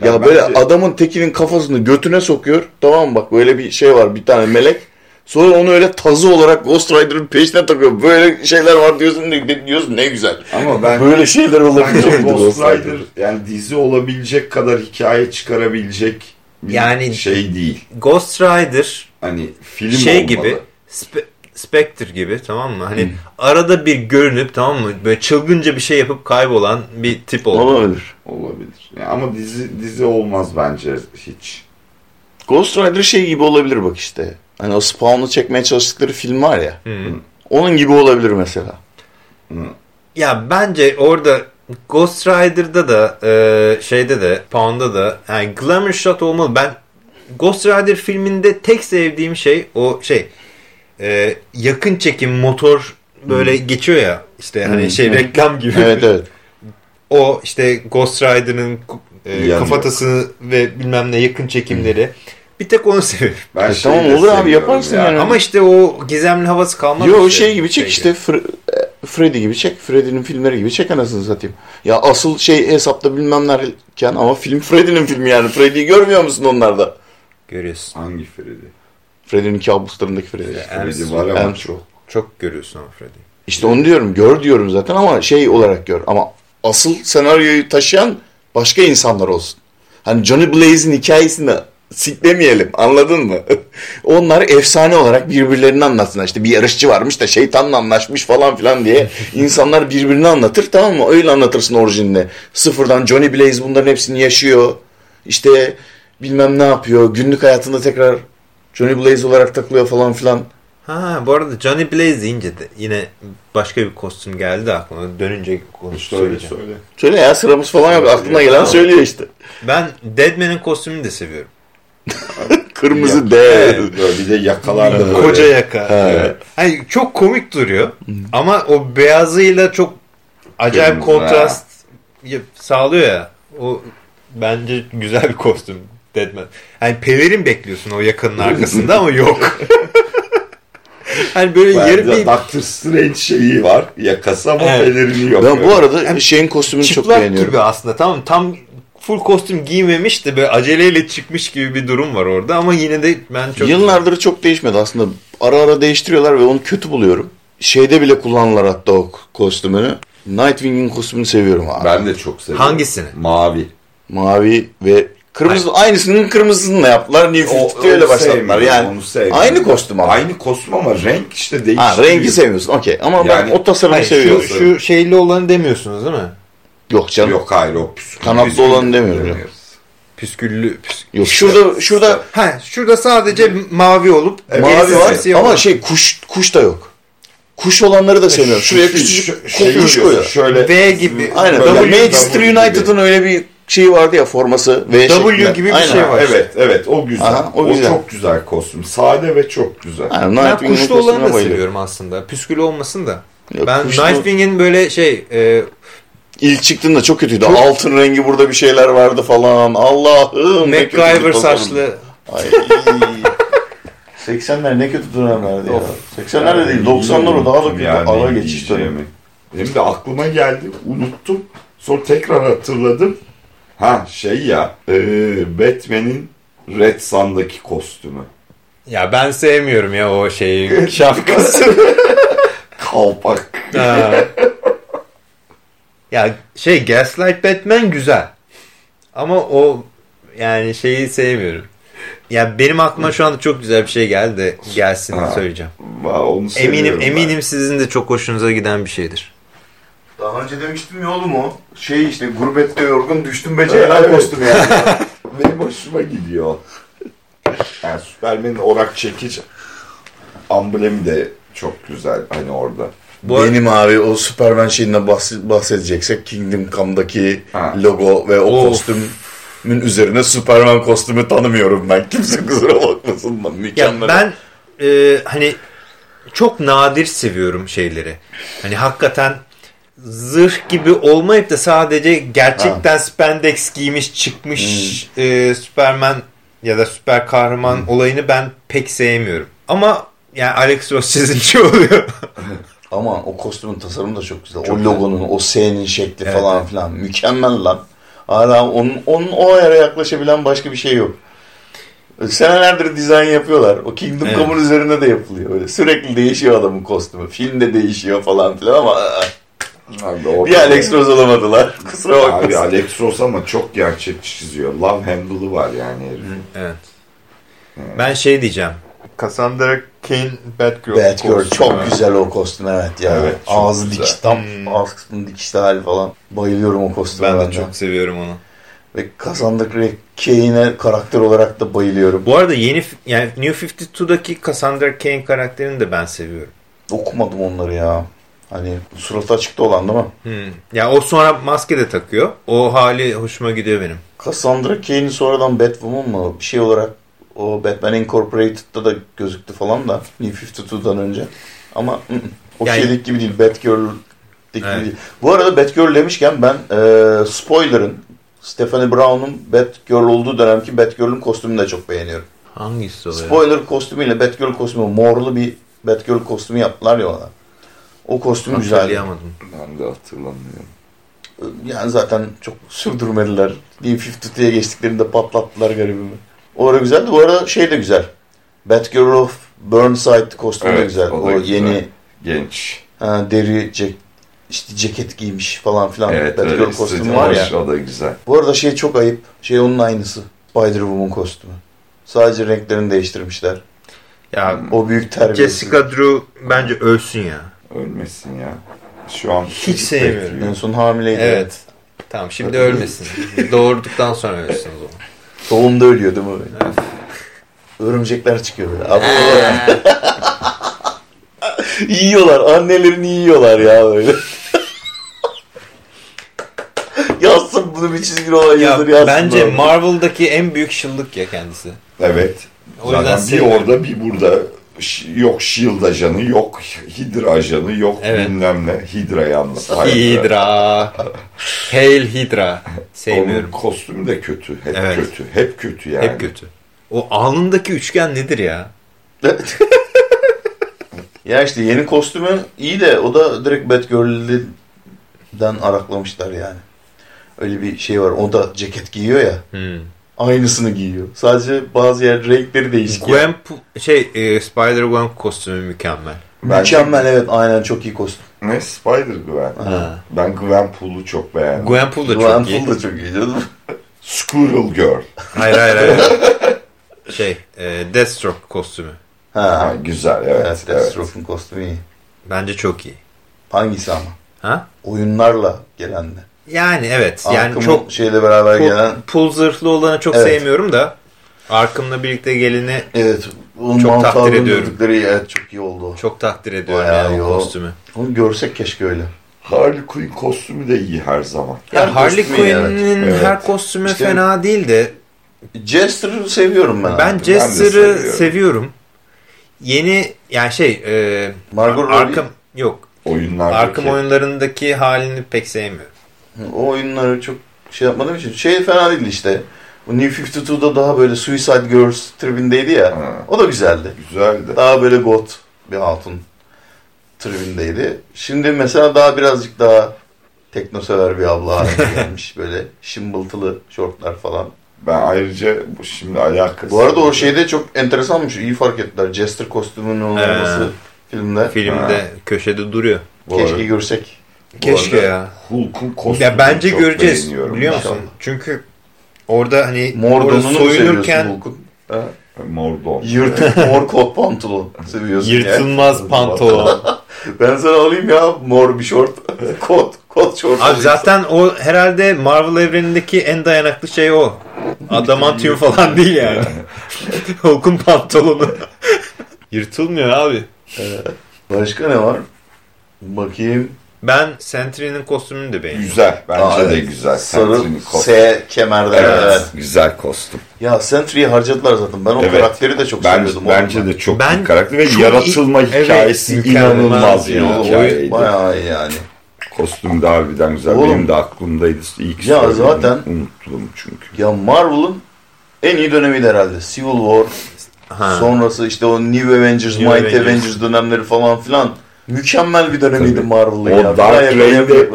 Ya, Ya böyle bence- adamın tekinin kafasını götüne sokuyor. Tamam mı? bak böyle bir şey var bir tane melek. Sonra onu öyle tazı olarak Ghost Rider'ın peşine takıyor. Böyle şeyler var diyorsun ne- diyorsun ne güzel. Ama ben Böyle şeyler miydi Ghost Rider yani dizi olabilecek kadar hikaye çıkarabilecek bir Yani- şey değil. Ghost Rider Hani film şey olmalı. gibi Spe- Spectre gibi tamam mı? Hani arada bir görünüp tamam mı? Böyle çılgınca bir şey yapıp kaybolan bir tip oldu. Olabilir. Olabilir. Yani ama dizi dizi olmaz bence hiç. Ghost Rider şey gibi olabilir bak işte. Hani o Spawn'u çekmeye çalıştıkları film var ya. Hı. Onun gibi olabilir mesela. Ya bence orada Ghost Rider'da da e, şeyde de Pound'da da yani glamour shot olmalı. Ben Ghost Rider filminde tek sevdiğim şey o şey e, yakın çekim motor böyle geçiyor ya işte hani Hmm. şey Hmm. reklam gibi. Evet evet. O işte Ghost Rider'ın e, Yanıyor. kafatası ve bilmem ne yakın çekimleri. Bir tek onu seviyorum. Ben E, tamam, olur abi, yaparsın ya. yani. Ama işte o gizemli havası kalmadı. Yo işte şey gibi çek şeyde. işte Fre- e, Freddy gibi çek. Freddy'nin filmleri gibi çek anasını satayım. Ya asıl şey hesapta bilmem nerken ama film Freddy'nin filmi yani. Freddy'yi görmüyor musun onlarda? Görüyorsun. Hangi Freddy? Freddy'nin kabuslarındaki Freddy. Elvis Freddy var ama Elvis. çok. Çok görüyorsun ama Freddy. İşte onu diyorum. Gör diyorum zaten ama şey olarak gör. Ama asıl senaryoyu taşıyan başka insanlar olsun. Hani Johnny Blaze'in hikayesini siklemeyelim. Anladın mı? [LAUGHS] Onlar efsane olarak birbirlerini anlatsınlar. İşte bir yarışçı varmış da şeytanla anlaşmış falan filan diye [LAUGHS] insanlar birbirini anlatır tamam mı? Öyle anlatırsın orijinini. Sıfırdan Johnny Blaze bunların hepsini yaşıyor. İşte bilmem ne yapıyor. Günlük hayatında tekrar Johnny Blaze olarak takılıyor falan filan. Ha bu arada Johnny Blaze deyince de yine başka bir kostüm geldi aklıma. Dönünce konuş Söyle söyle. Söyle ya sıramız falan yok. Aklına gelen söylüyor işte. Ben Deadman'in kostümünü de seviyorum. [LAUGHS] Kırmızı D. Evet, böyle bir de yakalar da böyle. Koca yaka. Evet. Hani çok komik duruyor. Ama o beyazıyla çok acayip Kırmızı, kontrast yap- sağlıyor ya. O bence güzel bir kostüm Deadman. Hani pelerin bekliyorsun o yakanın arkasında ama yok. [LAUGHS] hani böyle yarı Bence bir Doctor Strange şeyi var. Yakası ama Evet. pelerini yok. Ben bu arada Yani şeyin kostümünü çok çıplak beğeniyorum. gibi aslında tamam mı? tam full kostüm giymemiş de böyle aceleyle çıkmış gibi bir durum var orada ama yine de ben çok Yıllardır çok değişmedi aslında. Ara ara değiştiriyorlar ve onu kötü buluyorum. Şeyde bile kullanırlar hatta o kostümünü. Nightwing'in kostümünü seviyorum abi. Ben de çok seviyorum. Hangisini? Mavi. Mavi ve kırmızı aynısının kırmızısını da yaptılar. New O- 52 öyle başladılar. Yani onu sevmiyorum. aynı kostüm ama. Aynı kostüm ama renk işte değişiyor. Ha, rengi seviyorsun. Okey. Ama ben Yani- o tasarımı Hayır, seviyorum. şu, şu şeyli olanı demiyorsunuz değil mi? Yok canım. Yok hayır o püskül. Kanatlı püskül olanı demiyorum. demiyoruz. Püsküllü. püs- Yok şurada şurada Ha şurada sadece mavi olup mavi gerisi var siyah ama olan. şey kuş kuş da yok. Kuş olanları da sevmiyorum. Şuraya Şu- küçücük şey kuş koyuyor. Şöyle V gibi. Aynen. Böyle Manchester. United'ın öyle bir şeyi vardı ya forması V W şeklinde. gibi bir Aynen. şey var. Evet evet o güzel. Aha, o o güzel. çok güzel kostüm. Sade ve çok güzel. Aynen, Ben kuşlu olanı da bayılıyorum. seviyorum aslında. Püskülü olmasın da. Yok, ben kuşlu- Nightwing'in böyle şey e, İlk çıktığında çok kötüydü. Çok- Altın rengi burada bir şeyler vardı falan. Allah'ım. MacGyver saçlı Ay. [LAUGHS] 80'ler ne kötü dönemlerdi ya. 80'ler de değil 90'lar o daha da kötü. Yani Ara geçiş dönemi. Benim de aklıma geldi. Unuttum. Sonra tekrar hatırladım. Ha şey ya. e, Batman'in Red Sun'daki kostümü. Ya ben sevmiyorum ya o şeyi [LAUGHS] şapkası. Kalpak. Ya şey Gaslight Batman güzel. Ama o yani şeyi sevmiyorum. Ya benim aklıma şu anda çok güzel bir şey geldi gelsin Ha. söyleyeceğim. Onu Eminim ben. eminim sizin de çok hoşunuza giden bir şeydir. Daha önce demiştim ya oğlum o. Şey işte gurbette yorgun düştüm be Ceylan kostümü yani. [LAUGHS] Benim hoşuma gidiyor. Yani Superman'in orak çekiç amblemi de çok güzel hani orada. Bu Benim abi o Superman şeyinden bahs- bahsedeceksek Kingdom Come'daki Ha. logo ve o Of. kostümün üzerine Superman kostümü tanımıyorum ben. [LAUGHS] Kimse kusura bakmasın lan. Ya Mükemmel. ben e, hani çok nadir seviyorum şeyleri. Hani hakikaten zırh gibi olmayıp da sadece gerçekten spandex giymiş çıkmış e, Superman ya da süper kahraman olayını ben pek sevmiyorum. Ama yani Alex Ross çizince [LAUGHS] oluyor. [LAUGHS] Ama o kostümün tasarımı da çok güzel. Çok o güzel. logonun, o S'nin şekli Evet, falan evet. filan. Mükemmel lan. Hala onun, onun o ayara yaklaşabilen başka bir şey yok. Senelerdir dizayn yapıyorlar. O Kingdom Evet. Come'un üzerinde de yapılıyor. Öyle sürekli değişiyor adamın kostümü. Filmde değişiyor falan filan ama aa, Abi bir Alex Rose olamadılar. [LAUGHS] Kusura Abi bakmasın. Alex Ross ama çok gerçekçi çiziyor. Love handle'ı var yani herifin. evet. Ben şey diyeceğim. Cassandra Cain Batgirl. Batgirl çok güzel o kostüm evet ya. Evet, Ağzı güzel. dikiş tam Hmm. ağzının dikişli hali falan. Bayılıyorum o kostüme Ben ben de çok seviyorum onu. Ve Cassandra Cain'e karakter olarak da bayılıyorum. Bu arada yeni yani New 52'daki Cassandra Cain karakterini de ben seviyorum. Okumadım onları ya. Hani suratı açıkta olan değil mi? Hmm. Ya o sonra maske de takıyor. O hali hoşuma gidiyor benim. Cassandra Cain'i sonradan Batwoman mı bir şey olarak O Batman Incorporated'da da gözüktü falan da New 52'dan önce. Ama o Yani- şeydeki gibi değil. Batgirl'deki Evet. gibi değil. Bu arada Batgirl demişken ben e, spoiler'ın Stephanie Brown'un Batgirl olduğu dönemki Batgirl'ün kostümünü de çok beğeniyorum. Hangisi o? Spoiler kostümüyle Batgirl kostümü morlu bir Batgirl kostümü yaptılar ya ona. O kostüm güzeldi. Hatırlayamadım. Ben de hatırlamıyorum. Yani zaten çok sürdürmediler. New 52'ye geçtiklerinde patlattılar garibimi. O ara güzeldi. Bu arada şey de güzel. Batgirl of Burnside kostümü de Evet, güzel. o O, güzel. yeni Genç. ha, deri cek, işte ceket giymiş falan filan. Evet Batgirl kostümü var ya. O da güzel. Bu arada şey çok ayıp. Şey onun aynısı. Spider-Woman kostümü. Sadece renklerini değiştirmişler. Ya O büyük terbiyesiz. Jessica Drew bence ölsün ya. Ölmesin ya. Şu an Hiç sevmiyorum. En son hamileydi. Evet. Tamam şimdi ölmesin. Doğurduktan sonra ölsün o zaman. Doğumda ölüyor değil mi? Örümcekler çıkıyor böyle. Abi, [LAUGHS] yiyorlar. Annelerini yiyorlar ya böyle. [LAUGHS] yazsın bunu bir çizgi roman ya yazır yazsın. bence abi. Marvel'daki en büyük şıllık ya kendisi. Evet. O yüzden Zaten bir orada bir burada yok Shield ajanı, yok Hydra ajanı, yok Evet. bilmem ne. Hydra yalnız. hayatta. Hydra. [LAUGHS] Hail Hydra. Sevmiyorum. Onun kostümü de kötü. Hep Evet. kötü. Hep kötü yani. Hep kötü. O alnındaki üçgen nedir ya? [LAUGHS] ya işte yeni kostümü iyi de o da direkt Batgirl'den araklamışlar yani. Öyle bir şey var. O da ceket giyiyor ya. Hmm. Aynısını giyiyor. Sadece bazı yer renkleri değişik. Gwen şey e, Spider Gwen kostümü mükemmel. Mükemmel evet aynen çok iyi kostüm. Ne? Spider Gwen. Ha. Ben Gwenpool'u çok beğendim. Gwenpool da Gwen çok iyi. Pool da çok iyi canım. [LAUGHS] Squirrel Girl. Hayır hayır hayır. [LAUGHS] şey e, Deathstroke kostümü. Ha, Ha, güzel evet. evet, evet, Deathstroke'un kostümü iyi. Bence çok iyi. Hangisi ama? Ha? Oyunlarla gelen de. Yani evet. Yani Arkım'ın çok şeyle beraber pul, gelen. pul zırhlı olanı çok Evet. sevmiyorum da Arkım'la birlikte geleni Evet. Onun Çok takdir ediyorum. Evet çok iyi oldu çok takdir ediyorum Bayağı yani o kostümü. Onu görsek keşke öyle. Harley Quinn kostümü de iyi her zaman. Ya Her Harley Quinn'in evet. her kostümü İşte- fena değil de Jester'ı seviyorum ben. ben. Jester'ı seviyorum. seviyorum. Yeni yani şey e, Margot Robbie. Arkham yok. Oyunlardaki. Arkham oyunlarındaki halini pek sevmiyorum. O oyunları çok şey yapmadığım için. Şey fena değildi işte. Bu New 52'da daha böyle Suicide Girls tribindeydi ya. Ha. O da güzeldi. Güzeldi. Daha böyle goth bir hatun tribindeydi. Şimdi mesela daha birazcık daha teknosever bir abla haline [LAUGHS] gelmiş. Böyle şımbıltılı şortlar falan. Ben ayrıca bu şimdi alakası. Bu arada o şeyde çok enteresanmış. İyi fark ettiler. Jester kostümünün olması filmde. Filmde köşede duruyor. Keşke görsek. Keşke ya. Hulk'un kostümünü Ya bence çok göreceğiz. Biliyor musun? Çünkü orada hani Mor orada donunu mu seviyorsun soyunurken Hulk'un? Ha? Mor don. Yırtık [LAUGHS] mor kot pantolon seviyorsun ya. yırtılmaz pantolon. [LAUGHS] Ben sana alayım ya mor bir şort. [LAUGHS] kot. Kot şort. Abi alayım zaten o herhalde Marvel evrenindeki en dayanıklı şey o. Adamantium falan değil yani. Hulk'un pantolonu. Yırtılmıyor abi. sana. Başka ne var? Bakayım. Ben Sentry'nin kostümünü de beğendim. Güzel. Bence Aa, de evet. güzel. Sarı. S kemerden. Evet, Evet. Güzel kostüm. Ya Sentry'yi harcadılar zaten. Ben o Evet. karakteri de çok Bence, seviyordum. bence oğlum. de çok Ben iyi karakter ve yaratılma iyi- evet, hikayesi mükemmel inanılmaz bir ya. hikayeydi. Bayağı iyi yani. Kostüm de harbiden güzel. Oğlum. Benim de aklımdaydı. İlk Ya zaten- Unuttum çünkü. Ya Marvel'ın en iyi dönemiydi herhalde. Civil War, Ha. sonrası işte o New Avengers, New Mighty Avengers. Avengers. dönemleri falan filan. Mükemmel bir dönemiydi Tabii. Marvel'ın O ya. Dark Daha Reign'de-.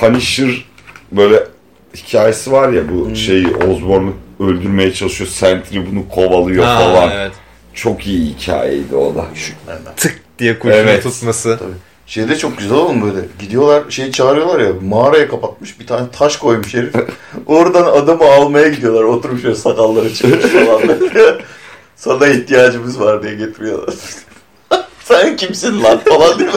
Punisher böyle hikayesi var ya bu Hmm. şey Osborn'u öldürmeye çalışıyor. Sentry bunu kovalıyor Ha, falan. evet. Çok iyi hikayeydi o da. Tık diye kurşunu Evet. tutması. Şeyde çok güzel oğlum böyle. Gidiyorlar şey çağırıyorlar ya mağaraya kapatmış bir tane taş koymuş herif. [LAUGHS] Oradan adamı almaya gidiyorlar. Oturmuş şöyle sakalları çıkmış falan. [LAUGHS] [LAUGHS] Sana ihtiyacımız var diye getiriyorlar. Sen kimsin lan falan diyor.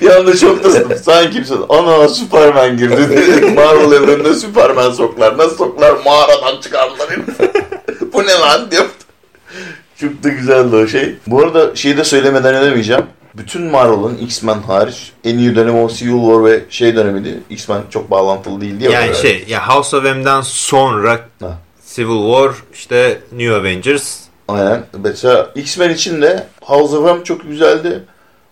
Bir anda çok tırsdım. Sen kimsin? Ana Superman girdi. Dedik Marvel evrenine Superman soklar. Nasıl soklar? Mağaradan çıkardılar. Bu ne lan diyor. Çok da güzeldi o şey. Bu arada şeyi de söylemeden edemeyeceğim. Bütün Marvel'ın X-Men hariç en iyi dönemi o Civil War ve şey dönemiydi. X-Men çok bağlantılı değildi ya. Yani şey ya House of M'den sonra Ha. Civil War işte New Avengers Aynen. Mesela X-Men için de House of M çok güzeldi.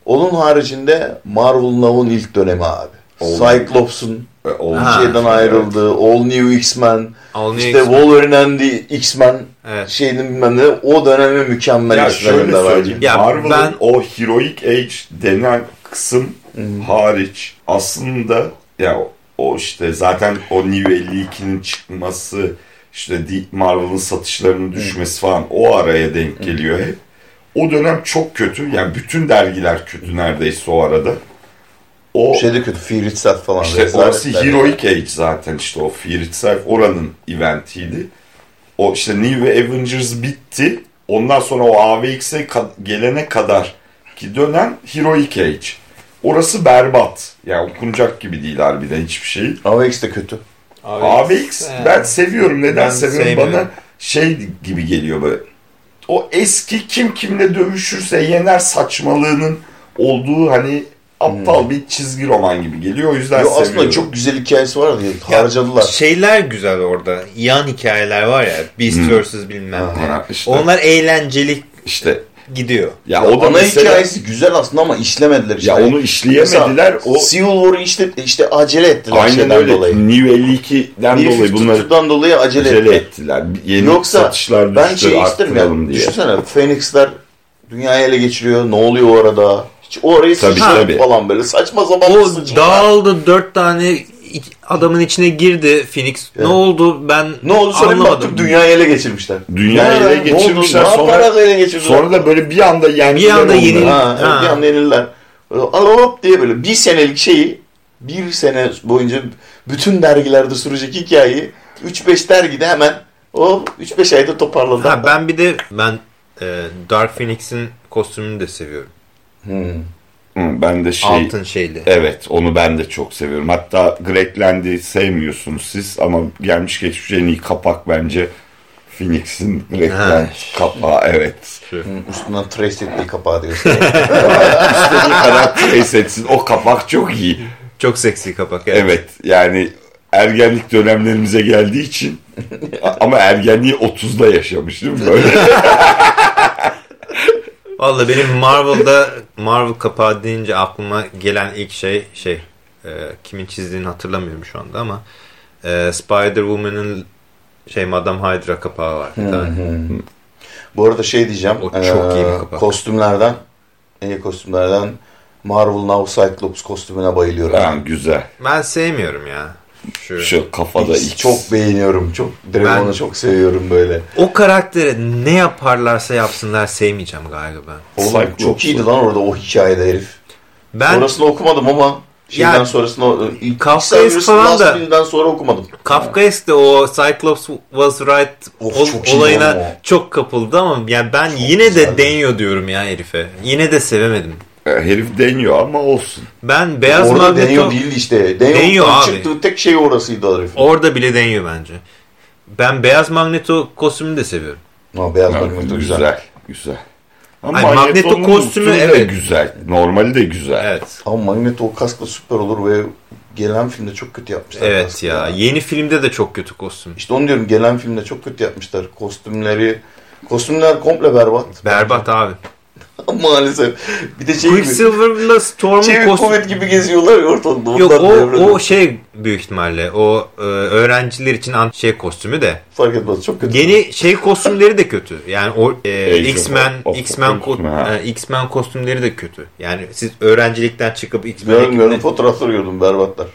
Onun haricinde Marvel Now'un ilk dönemi abi. Cyclops'un E. Ha. şeyden ayrıldığı, All New X-Men, All New işte. Wolverine and the X-Men Evet. şeyinin bilmem ne, o dönemi mükemmel Ya şöyle söyleyeyim. Ya Marvel'ın ben- o Heroic Age denen kısım hariç aslında ya o işte zaten o New 52'nin çıkması işte Marvel'ın satışlarının düşmesi falan o araya denk geliyor hep. O dönem çok kötü. Yani bütün dergiler kötü neredeyse o arada. O Şey de kötü, Fear Itself falan. işte orası. Heroic Age zaten işte o Fear Itself oranın eventiydi. O işte New Avengers bitti. Ondan sonra o AVX'e gelene kadar ki dönem Heroic Age. Orası berbat. Yani okunacak gibi değil harbiden hiçbir şey. AVX de kötü. AVX He. ben seviyorum. Neden Ben seviyorum? sevmiyorum. Bana şey gibi geliyor böyle. O eski kim kimle dövüşürse yener saçmalığının olduğu hani aptal bir çizgi roman gibi geliyor. O yüzden Yo, seviyorum. aslında çok güzel hikayesi var diye Ya, harcadılar. Şeyler güzel orada. Yan hikayeler var ya. Beast vs. bilmem ne. İşte. Onlar eğlenceli İşte gidiyor. ya, Ya o da ana mesela, hikayesi güzel aslında ama işlemediler işte. ya onu işleyemediler. Mesela O Civil War'u işte, işte acele ettiler aynen şeyden öyle. dolayı. New 52'den Bir dolayı bunları dolayı acele, acele ettiler. Yeni Yoksa satışlar ben düştü şey isterim ya. diye. Düşünsene Phoenix'ler dünyayı ele geçiriyor. Ne oluyor orada? Hiç orayı Tabii, sıçradı tabii. falan böyle saçma sapan O dağıldı dört tane adamın içine girdi Phoenix. Evet. Ne oldu ben Ne oldu sonra anlamadım. baktık dünyayı ele geçirmişler. Dünyayı ele geçirmişler, Ne sonra- ele geçirdiler? Sonra da böyle bir anda yendiler Bir anda yenil- Ha, Ha. bir anda yenildiler. Alop diye böyle bir senelik şeyi bir sene boyunca bütün dergilerde sürecek hikayeyi 3-5 dergide hemen o 3-5 ayda toparladı. Ha, ben bir de ben e, Dark Phoenix'in kostümünü de seviyorum. Hmm. Hı, ben de şey Altın şeyli. Evet onu ben de çok seviyorum. Hatta Greg Land'i sevmiyorsunuz siz ama gelmiş geçmiş en iyi kapak bence Phoenix'in Greg Ha. Land kapağı evet. Şu. Hmm, Üstünden trace ettiği kapağı diyorsun. [LAUGHS] İstediği kadar trace etsin o kapak çok iyi. Çok seksi kapak. Evet. Evet yani ergenlik dönemlerimize geldiği için [LAUGHS] ama ergenliği 30'da yaşamış değil mi böyle? [LAUGHS] Valla benim Marvel'da Marvel kapağı deyince aklıma gelen ilk şey şey e, kimin çizdiğini hatırlamıyorum şu anda ama e, Spider-Woman'ın şey Madame Hydra kapağı var bir tane. Bu arada şey diyeceğim. O çok iyi bir kapak. Kostümlerden, en iyi kostümlerden Marvel Now Cyclops kostümüne bayılıyorum. ha, güzel. Ben sevmiyorum ya. Şu, Şu kafada X X. çok beğeniyorum. Çok Dragon'u Ben- çok seviyorum böyle. O karakteri ne yaparlarsa yapsınlar sevmeyeceğim galiba. Oğlum Cyclops. çok iyiydi lan orada o hikayede herif. Ben Sonrasını okumadım ama şeyden Ya, sonrasını o- Kafkaesk falan da- sonra okumadım. Kafkaesk de o Cyclops was right Of, ol- çok olayına çok kapıldı ama yani ben yine güzeldi. de deniyor diyorum ya herife. Yine de sevemedim. E, Herif deniyor ama olsun. Ben Beyaz Orada Magneto deniyor değildi işte. Deniyor, Deniyor abi. çıktığı tek şey orasıydı herif. orada bile deniyor bence. Ben Beyaz Magneto kostümünü de seviyorum. Ha, beyaz Ha, Magneto güzel. güzel. Güzel. Ama Ay, Magneto kostümü, evet. güzel. Normali de güzel. Evet. Ama Magneto o kaskla süper olur ve gelen filmde çok kötü yapmışlar. Evet ya. Yeni filmde de çok kötü kostüm. İşte onu diyorum gelen filmde çok kötü yapmışlar. Kostümleri Kostümler komple berbat. Berbat abi. [LAUGHS] Maalesef. Bir de şey gibi. Quicksilver'la Storm'un Çevik kostümü... kuvvet gibi geziyorlar ya ortalıkta. Yok o, o şey büyük ihtimalle o e, öğrenciler için an- şey kostümü de Fark etmez çok kötü. yeni şey kostümleri de kötü. Yani o e, X-Men X-Men ko- e, X-Men kostümleri de kötü. Yani siz öğrencilikten çıkıp X-Men ekibine- fotoğrafları gördüm berbatlar.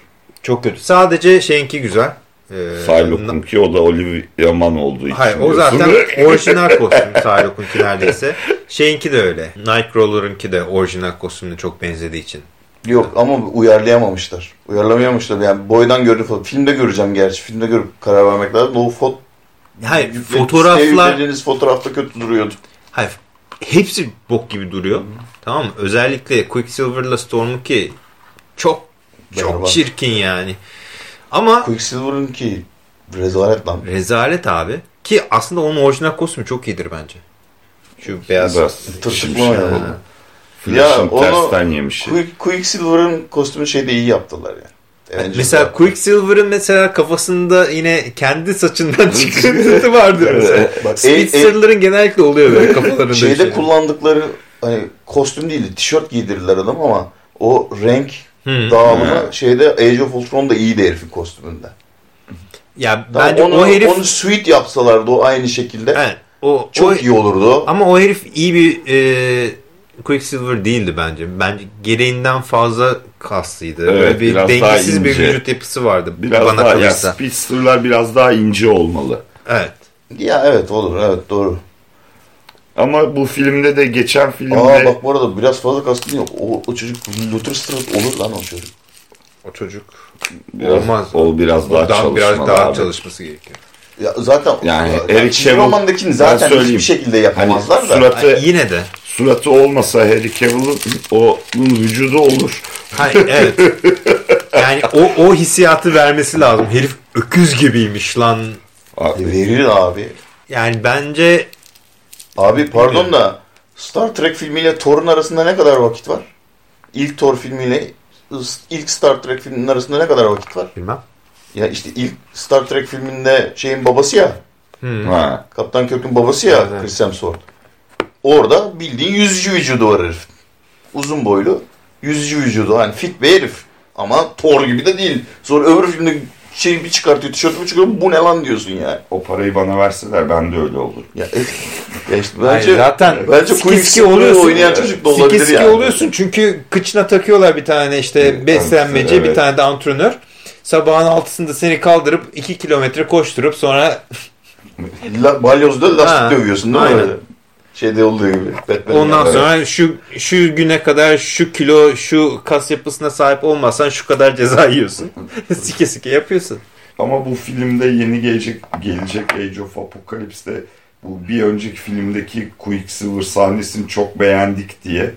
çok kötü. Sadece şeyinki güzel. E, Psylocke'un ki o da Olivia Mann olduğu için. Hayır o zaten [LAUGHS] orijinal kostüm Psylocke'unki neredeyse. Şeyinki de öyle. Nightcrawler'ınki de orijinal kostümüne çok benzediği için. Yok ama uyarlayamamışlar. Uyarlamayamamışlar. Yani boydan gördüm falan. Filmde göreceğim gerçi. Filmde görüp karar vermek lazım. O fot Hayır fotoğraflar yüklediğiniz fotoğrafta kötü duruyordu. hayır hepsi bok gibi duruyor. Tamam mı? Özellikle Quicksilver'la Storm'unki çok çok Berbat. çirkin yani. Ama Quicksilver'ın ki rezalet lan. rezalet abi. Ki aslında onun orijinal kostümü çok iyidir bence. Şu beyaz. Oldu. Ya Flash'ın onu- tersten yemiş. Quick, Quicksilver'ın kostümü şeyde iyi yaptılar ya. Avengers'da. Mesela Quicksilver'ın mesela kafasında yine kendi saçından [LAUGHS] çıkıntısı vardır mesela. Bak, Speedster'ların genellikle oluyor böyle [LAUGHS] kafalarında. şeyde şey. kullandıkları hani kostüm değil tişört giydirirler adam ama o renk Hmm. dağılımı şeyde Age of Ultron'da iyiydi herifin kostümünde. Ya Tamam, bence onu, o herif onu suit yapsalardı o aynı şekilde Evet, o, çok o- iyi olurdu. Ama o herif iyi bir e, Quicksilver değildi bence. Bence gereğinden fazla kaslıydı. Evet, Böyle bir biraz daha dengesiz bir vücut yapısı vardı Biraz bana daha ya kalırsa. Speedster'lar biraz daha ince olmalı. Evet. Ya evet olur evet doğru. Ama bu filmde de geçen filmde Aa bak bu arada biraz fazla kastın yok. O, o çocuk Luther Strauss olur lan o çocuk. O çocuk biraz, olmaz. O biraz daha çalışmalı biraz daha abi. çalışması gerekiyor. Ya zaten Yani ya, Eric Cavill- romandakini zaten hiçbir şekilde Hani yapamazlar da. suratı, Yani yine de. suratı olmasa Harry Cavill'ın o onun vücudu olur. Hayır, evet. Yani o, o hissiyatı vermesi lazım. Herif öküz gibiymiş lan. Abi, Verir abi. Yani bence Abi pardon da Star Trek filmiyle Thor'un arasında ne kadar vakit var? İlk Thor filmiyle ilk Star Trek filminin arasında ne kadar vakit var? bilmem. Ya işte ilk Star Trek filminde şeyin babası ya. Hmm. ha. Kaptan Kirk'ün babası ya Evet, evet. Chris Hemsworth. Orada bildiğin yüzücü vücudu var herif. Uzun boylu. Yüzücü vücudu. Hani fit bir herif. Ama Thor gibi de değil. Sonra öbür filmde şey bir çıkartıyor, tişörtümü çıkarıyor. Bu ne lan diyorsun ya. O parayı bana verseler ben de öyle olur. Ya, [LAUGHS] ya işte Hayır, bence zaten bence skiski Quicksilver'ı oluyorsun. oynayan çocuk da olabilir Skiski yani. oluyorsun çünkü kıçına takıyorlar bir tane işte beslenmeci evet. bir tane de antrenör. Sabahın altısında seni kaldırıp 2 kilometre koşturup sonra La, balyozda lastik Ha, dövüyorsun değil mi? aynen. Şeyde olduğu gibi. Batman'in ondan yaptığı. sonra şu şu güne kadar şu kilo şu kas yapısına sahip olmazsan şu kadar ceza yiyorsun. [LAUGHS] sike sike yapıyorsun. Ama bu filmde yeni gelecek gelecek Age of Apocalypse'de bu bir önceki filmdeki Quicksilver sahnesini çok beğendik diye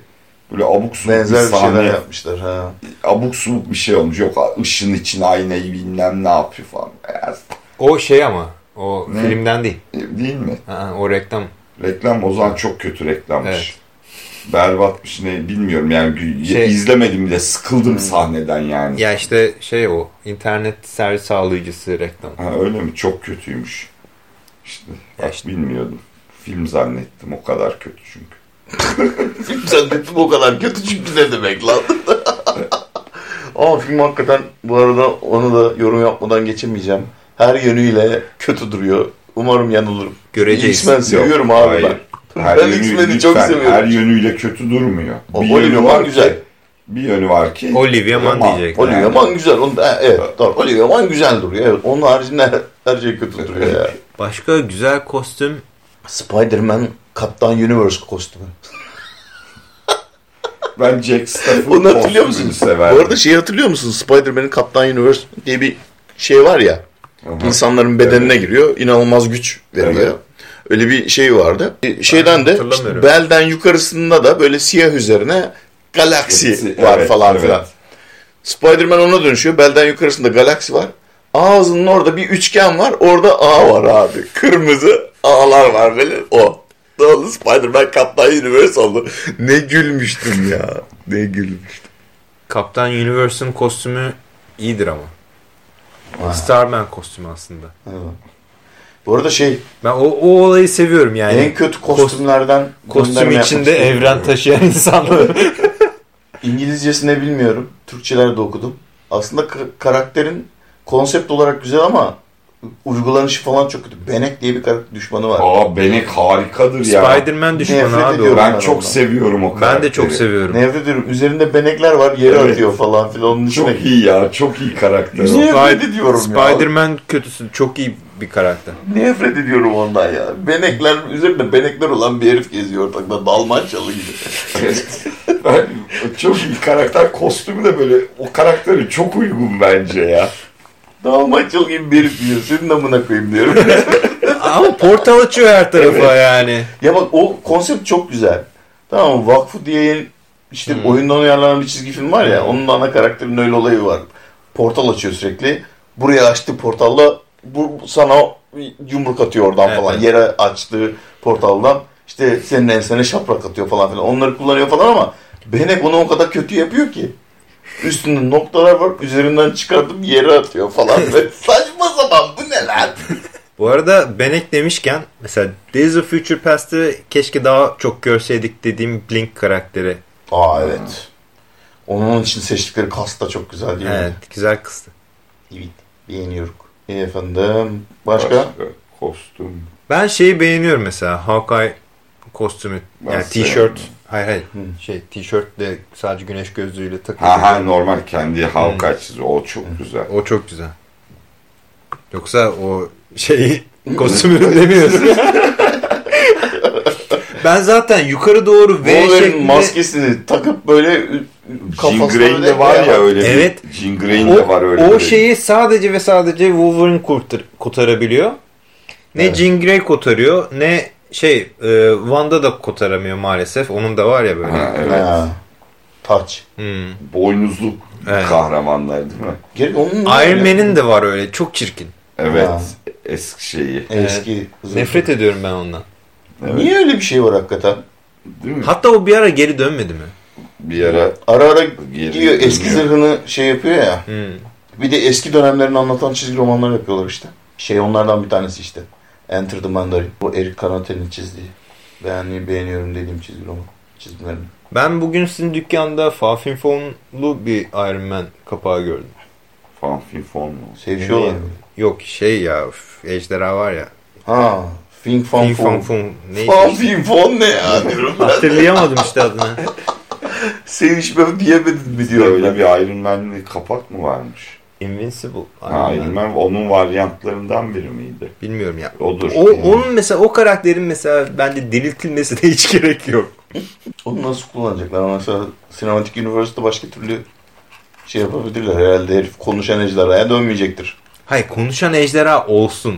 böyle abuk subuk benzer bir bir şeyler sahne yapmışlar ha. abuk subuk bir şey olmuş. Yok ışın için aynayı bilmem ne yapıyor falan. O şey ama o Ne? filmden değil. değil mi? Ha, o reklam. Reklam o zaman çok kötü reklammış. Evet. Berbatmış ne bilmiyorum yani Şey- izlemedim bile sıkıldım Hmm. sahneden yani. Ya işte şey o internet servis sağlayıcısı reklam. Ha, öyle mi? Çok kötüymüş. İşte, bak işte. bilmiyordum. Film zannettim o kadar kötü çünkü. Film zannettim o kadar kötü çünkü ne demek lan? [LAUGHS] Ama film hakikaten bu arada onu da yorum yapmadan geçemeyeceğim. Her yönüyle kötü duruyor. Umarım yanılırım. Göreceğiz. X-Men seviyorum abi hayır. ben. Her Ben X-Men'i çok seviyorum. Her yönüyle kötü durmuyor. O- bir yönü var güzel. Ki, bir yönü var ki. Olivia Munn Yaman. diyecek. Olivia Yani. Munn güzel. Onu, ha, evet, doğru. Olivia Munn güzel duruyor. Evet. Onun haricinde her, şey kötü duruyor ya. Başka güzel kostüm Spider-Man Kaptan Universe kostümü. [LAUGHS] Ben Jack Stafford Onu hatırlıyor kostümünü musun? severdim. Bu arada şeyi hatırlıyor musun? Spider-Man'in Kaptan Universe diye bir şey var ya. Aha. İnsanların bedenine giriyor. inanılmaz güç veriyor. Evet. Öyle bir şey vardı. E, Şeyden de işte belden yukarısında da böyle siyah üzerine galaksi Galaksi, var evet, falan evet. filan. Spider-Man ona dönüşüyor. Belden yukarısında galaksi var. Ağzının orada bir üçgen var. Orada ağ var abi. Kırmızı ağlar var böyle. O. Ne oldu? Spider-Man Kaptan Universe oldu. Ne gülmüştüm ya. Ne gülmüştüm. Kaptan Universe'ın kostümü iyidir ama. Vay. Starman kostümü aslında. Evet. Bu arada şey Ben o, o olayı seviyorum yani. en kötü kostümlerden Kostüm içinde evren taşıyan insanlar. [LAUGHS] İngilizcesini biliyorum. Türkçeler de okudum. Aslında ka- karakterin konsept olarak güzel ama uygulanışı falan çok kötü. Benek diye bir karakter düşmanı var. Aa Benek harikadır ya. Spider-Man düşmanı Nefret abi o. Ben Ben çok ondan. seviyorum o karakteri. Ben de çok seviyorum. Nefret ediyorum. Üzerinde benekler var. Yere Evet. atıyor falan filan. Onun içine. Çok iyi ya. Çok iyi karakter. Nefret Spider- ediyorum ya. Spider-Man kötüsü çok iyi bir karakter. Nefret ediyorum ondan ya. Benekler, üzerinde benekler olan bir herif geziyor ortakta. Dalmaçyalı gibi. [LAUGHS] Ben, çok iyi karakter. Kostümü de böyle o karakteri çok uygun bence ya. Dalmaçyalı gibi bir diyor. Senin amına koyayım diyorum. [LAUGHS] Ama portal açıyor her tarafa yani. Ya bak o konsept çok güzel. Tamam? Vakfı diye işte Hmm. oyundan uyarlanan bir çizgi film var ya. Hmm. Onun ana karakterinin öyle olayı var. Portal açıyor sürekli. Buraya açtığı portalla bu sana yumruk atıyor oradan Evet, falan. evet. Yere açtığı portaldan işte senin ensene şaprak atıyor falan filan. Onları kullanıyor falan ama Benek onu o kadar kötü yapıyor ki. Üstünde noktalar var. Üzerinden çıkardım yere atıyor falan. Böyle [LAUGHS] saçma sapan bu ne lan? Bu arada Benek demişken mesela Days of Future Past'ı keşke daha çok görseydik dediğim Blink karakteri. Aa evet. Onun için seçtikleri kas da çok güzel değil mi? Evet güzel kızdı. Evet. Beğeniyoruz. İyi efendim. Başka? Kostüm. Ben şeyi beğeniyorum mesela Hawkeye kostümü. Ben Yani sevmiyorum. Hayır hayır. Şey tişörtle sadece güneş gözlüğüyle takılı. Ha ha normal kendi halka çiziyor. O çok güzel. O çok güzel. Yoksa o [LAUGHS] şeyi kostümünü demiyorsun. ben zaten yukarı doğru V şeklinde maskesini takıp böyle Jean var ya öyle Evet. bir. Jean Grey'in var öyle o bir. şeyi sadece ve sadece Wolverine kurtar, kurtarabiliyor. Ne Evet. Jean Grey kurtarıyor ne şey e, Wanda da kurtaramıyor maalesef. Onun da var ya böyle. Ha, evet. Ha. Touch. Hmm. Boynuzlu Evet. kahramanlar değil mi? Gel onun Iron? Man'in de var öyle. Çok çirkin. Evet. Ha. Eski şeyi. eski zırhı. Nefret ediyorum ben ondan. Evet. Niye öyle bir şey var hakikaten? Değil mi? Hatta o bir ara geri dönmedi mi? Bir ara Ara ara Geri gidiyor eski dönüyor. zırhını şey yapıyor ya. Hmm. Bir de eski dönemlerini anlatan çizgi romanlar yapıyorlar işte. Şey onlardan bir tanesi işte. Enter the Mandarin. Bu Eric Canate'nin çizdiği. Beğendiğim, beğeniyorum dediğim çizgi roman. Çizimlerini. Ben bugün sizin dükkanda Fafinfonlu bir Iron Man kapağı gördüm. fanfin fon mu? Sevişiyorlar mı? Yok şey ya ejderha var ya. Ha. Fing Fan Fin Fon. Fon Fon. Neydi? Fan Fin Fon ne ya [LAUGHS] diyorum ben. Hatırlayamadım işte adını. Sevişmem diyemedin mi diyorum öyle bir Iron Man'li kapak mı varmış? Invincible. Ha. Man onun varyantlarından biri miydi? Bilmiyorum ya. Odur. O, onun mesela o karakterin mesela bence diriltilmesine [LAUGHS] hiç gerek yok. Onu nasıl kullanacaklar? Ama Mesela Cinematic Universe'da başka türlü şey yapabilirler. Herhalde herif konuşan ejderhaya dönmeyecektir. Hayır konuşan ejderha olsun.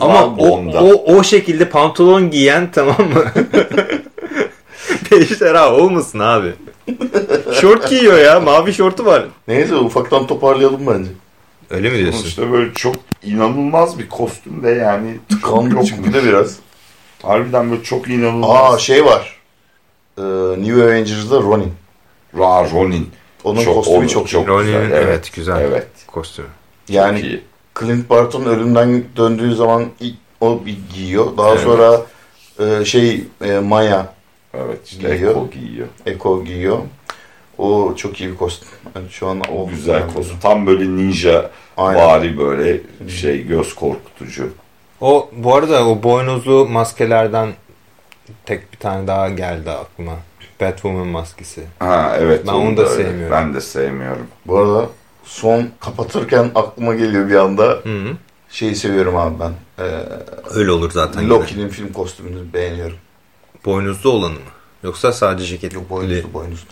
Ama Var o, Bond'da. o, o şekilde pantolon giyen tamam mı? [LAUGHS] [LAUGHS] Ejderha olmasın abi. Şort giyiyor ya. Mavi şortu var. Neyse ufaktan toparlayalım bence. Öyle mi diyorsun? Sonuçta böyle çok inanılmaz bir kostüm de yani Kanlı yok çıktı da biraz. Harbiden böyle çok Aa inanılmaz. şey var. Ee, New Avengers'da Ronin. Ra Ronin. Onun Çok- kostümü onu çok, çok- iyi. Ronin'in güzel, evet, evet. güzel Evet. kostümü. Yani Çok iyi. Clint Barton ölümden döndüğü zaman ilk o bir giyiyor. Daha Evet. sonra e, şey e, Maya Evet işte giyiyor. Eko giyiyor. Eko giyiyor. O çok iyi bir kostüm. Yani şu an o güzel kostüm. Tam böyle ninja Aynen. vari böyle şey göz korkutucu. O bu arada o boynuzlu maskelerden tek bir tane daha geldi aklıma. Batwoman maskesi. Ha evet. Ben onu onu da öyle. sevmiyorum. Ben de sevmiyorum. Bu arada son kapatırken aklıma geliyor bir anda. Hı -hı. Şeyi seviyorum abi ben. Ee, Öyle olur zaten. Loki'nin film kostümünü beğeniyorum. Boynuzlu olanı mı? Yoksa sadece ceket. Yok boynuzlu boynuzlu.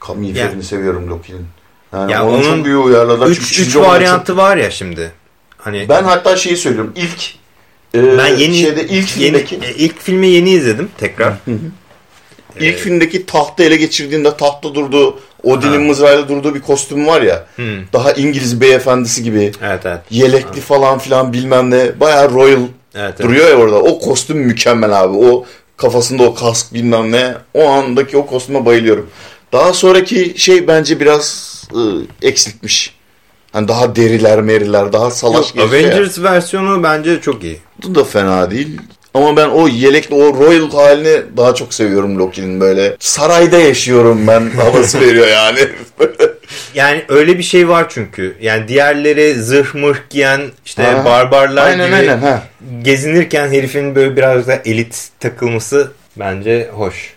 Kamyeferini Yani- seviyorum Loki'nin. Yani Ya onu onun çok iyi uyarladılar. Çünkü 3 3 çizgi romanı varyantı var ya şimdi. Hani çok- Ben hatta şeyi söylüyorum. İlk e, ben yeni şeyde ilk yeni, filmdeki e, ilk filmi yeni izledim tekrar. [LAUGHS] ilk Ee, filmdeki tahtı ele geçirdiğinde tahtta durduğu Odin'in Ha. mızrağıyla durduğu bir kostüm var ya. Hı. Daha İngiliz beyefendisi gibi. Evet evet. Yelekli falan filan bilmem ne. Bayağı royal Evet, evet. duruyor ya orada. O kostüm mükemmel abi. O kafasında o kask bilmem ne. O andaki o kostüme bayılıyorum. Daha sonraki şey bence biraz ı, eksiltmiş. Hani daha deriler meriler daha salaş Yok, ya. Avengers versiyonu bence çok iyi. Bu da fena değil. Ama ben o yelekli o royal halini daha çok seviyorum Loki'nin böyle. Sarayda yaşıyorum ben [LAUGHS] havası veriyor yani. [LAUGHS] Yani öyle bir şey var çünkü. Yani diğerleri zırh mırh giyen işte Ha. barbarlar aynen gibi aynen ha. gezinirken herifin böyle biraz da elit takılması bence hoş.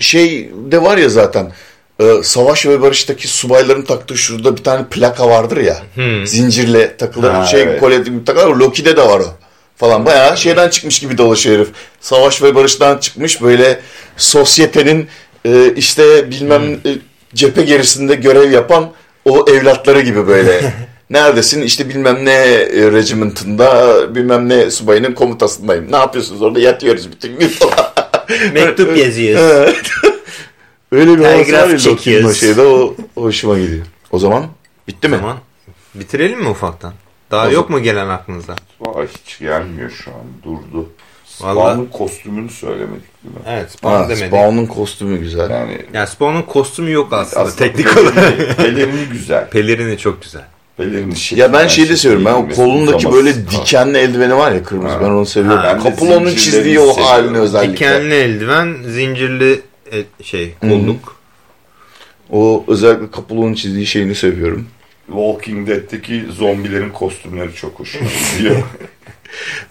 Şey de var ya zaten. e, Savaş ve Barış'taki subayların taktığı şurada bir tane plaka vardır ya. Hmm. Zincirle takılır. Ha, şey evet. kolye takılır. Loki'de de var o. Falan bayağı şeyden çıkmış gibi dolaşıyor herif. Savaş ve Barış'tan çıkmış böyle sosyetenin e, işte bilmem e, cephe gerisinde görev yapan o evlatları gibi böyle. [LAUGHS] Neredesin? İşte bilmem ne e, regiment'ında bilmem ne subayının komutasındayım. Ne yapıyorsunuz orada? Yatıyoruz bütün gün falan. [LAUGHS] Mektup yazıyoruz. [LAUGHS] Öyle bir havası var ya o şeyde o, o hoşuma gidiyor. O zaman bitti mi? Tamam. Bitirelim mi ufaktan? Daha O yok mu gelen aklınıza? Vay hiç gelmiyor şu an. Durdu. Spawn'un kostümünü söylemedik değil mi? Evet Spawn Ha, demedik. Spawn'un kostümü güzel. Yani Yani Spawn'un kostümü yok aslında, aslında teknik olarak. pelerini, güzel. Pelerini çok güzel. Pelerini şekil. Ya ben şeyi de seviyorum. Ben o kolundaki böyle dikenli eldiveni var ya kırmızı. Ha. Ben onu seviyorum. Ha, zincirlerini çizdiği o seviyorum. halini özellikle. Dikenli eldiven, zincirli şey kolluk. O özellikle Capullo'nun çizdiği şeyini seviyorum. Walking Dead'teki zombilerin kostümleri çok hoşuma [LAUGHS] gidiyor.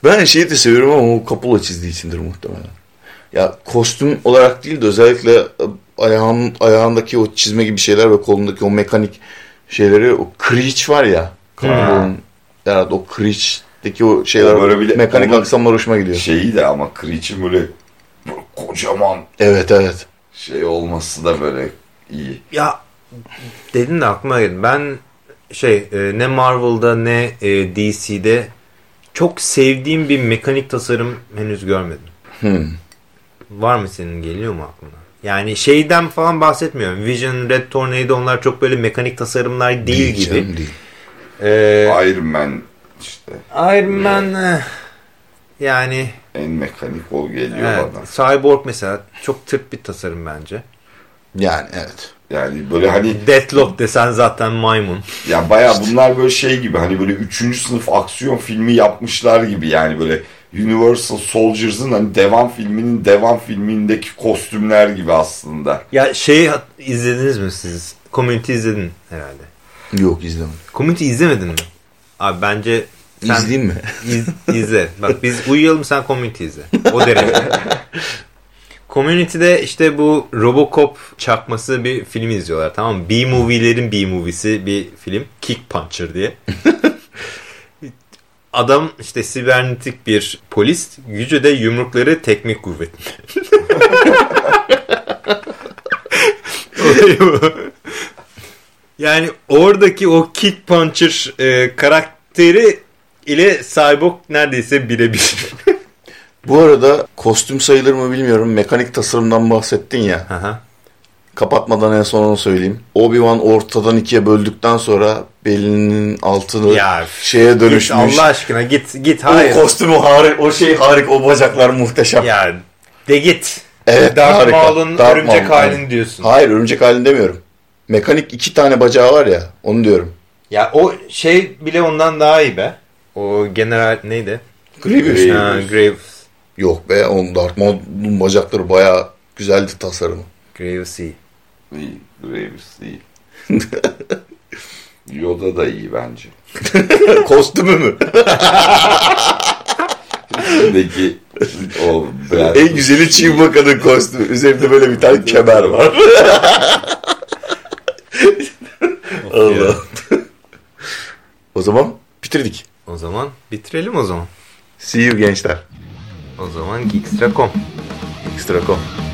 Ben şeyi de seviyorum ama o Capullo çizdiği içindir muhtemelen. Ya kostüm olarak değil de özellikle ayağın, ayağındaki o çizme gibi şeyler ve kolundaki o mekanik şeyleri o Creech var ya. Capullo'nun evet o Creech'teki o şeyler O böyle bir de mekanik aksamlar hoşuma gidiyor. Şeyi de ama Creech'in böyle, böyle kocaman Evet evet. şey olması da böyle iyi. Ya dedin de aklıma geldi. Ben şey e, ne Marvel'da ne e, DC'de çok sevdiğim bir mekanik tasarım henüz görmedim. Hmm. Var mı senin geliyor mu aklına? Yani şeyden falan bahsetmiyorum. Vision, Red Tornado onlar çok böyle mekanik tasarımlar değil, gibi. canım, değil. Ee, Iron Man işte Iron Man eh, yani en mekanik o geliyor evet, bana. Cyborg mesela çok tırt bir tasarım bence. Yani evet. Yani böyle hani Deathlock desen zaten maymun. ya baya bunlar böyle şey gibi hani böyle üçüncü sınıf aksiyon filmi yapmışlar gibi yani böyle Universal Soldiers'ın hani devam filminin devam filmindeki kostümler gibi aslında. Ya şeyi izlediniz mi siz? Community izledin herhalde. Yok izlemedim. Community izlemedin mi? Abi bence sen İzleyeyim mi? iz- izle. Bak biz uyuyalım sen Community izle. O derece. [LAUGHS] Community'de işte bu Robocop çakması bir film izliyorlar tamam mı? B-movie'lerin B-movie'si bir film. Kick Puncher diye. [LAUGHS] Adam işte sibernetik bir polis. Gücü de yumrukları teknik kuvvetinde. Yani oradaki o Kick Puncher e, karakteri ile Cyborg neredeyse birebir. Bu arada kostüm sayılır mı bilmiyorum. Mekanik tasarımdan bahsettin ya. Aha. Kapatmadan en son onu söyleyeyim. Obi-Wan ortadan ikiye böldükten sonra belinin altını Ya, şeye Git dönüşmüş. Allah aşkına git git o hayır. kostümü harika, o şey harika, o bacaklar muhteşem. Ya de git. Evet, Darth harika. Maul'un Darth örümcek Maul, halini diyorsun. Hayır, örümcek halini demiyorum. Mekanik iki tane bacağı var ya, onu diyorum. Ya o şey bile ondan daha iyi be. O general neydi? Grievous. Ha, Graves. Yok be, onun Darth Maul'un bacakları bayağı güzeldi tasarımı. Graves iyi. İyi, Graves [LAUGHS] iyi. Yoda da iyi bence. [LAUGHS] Kostümü mü? Üstündeki o Brad en güzeli Chewbacca'nın kostümü. Üzerinde böyle bir tane kemer var. Allah. o zaman bitirdik. O zaman bitirelim o zaman. See you gençler. O zaman Geekstra.com. Extra.com.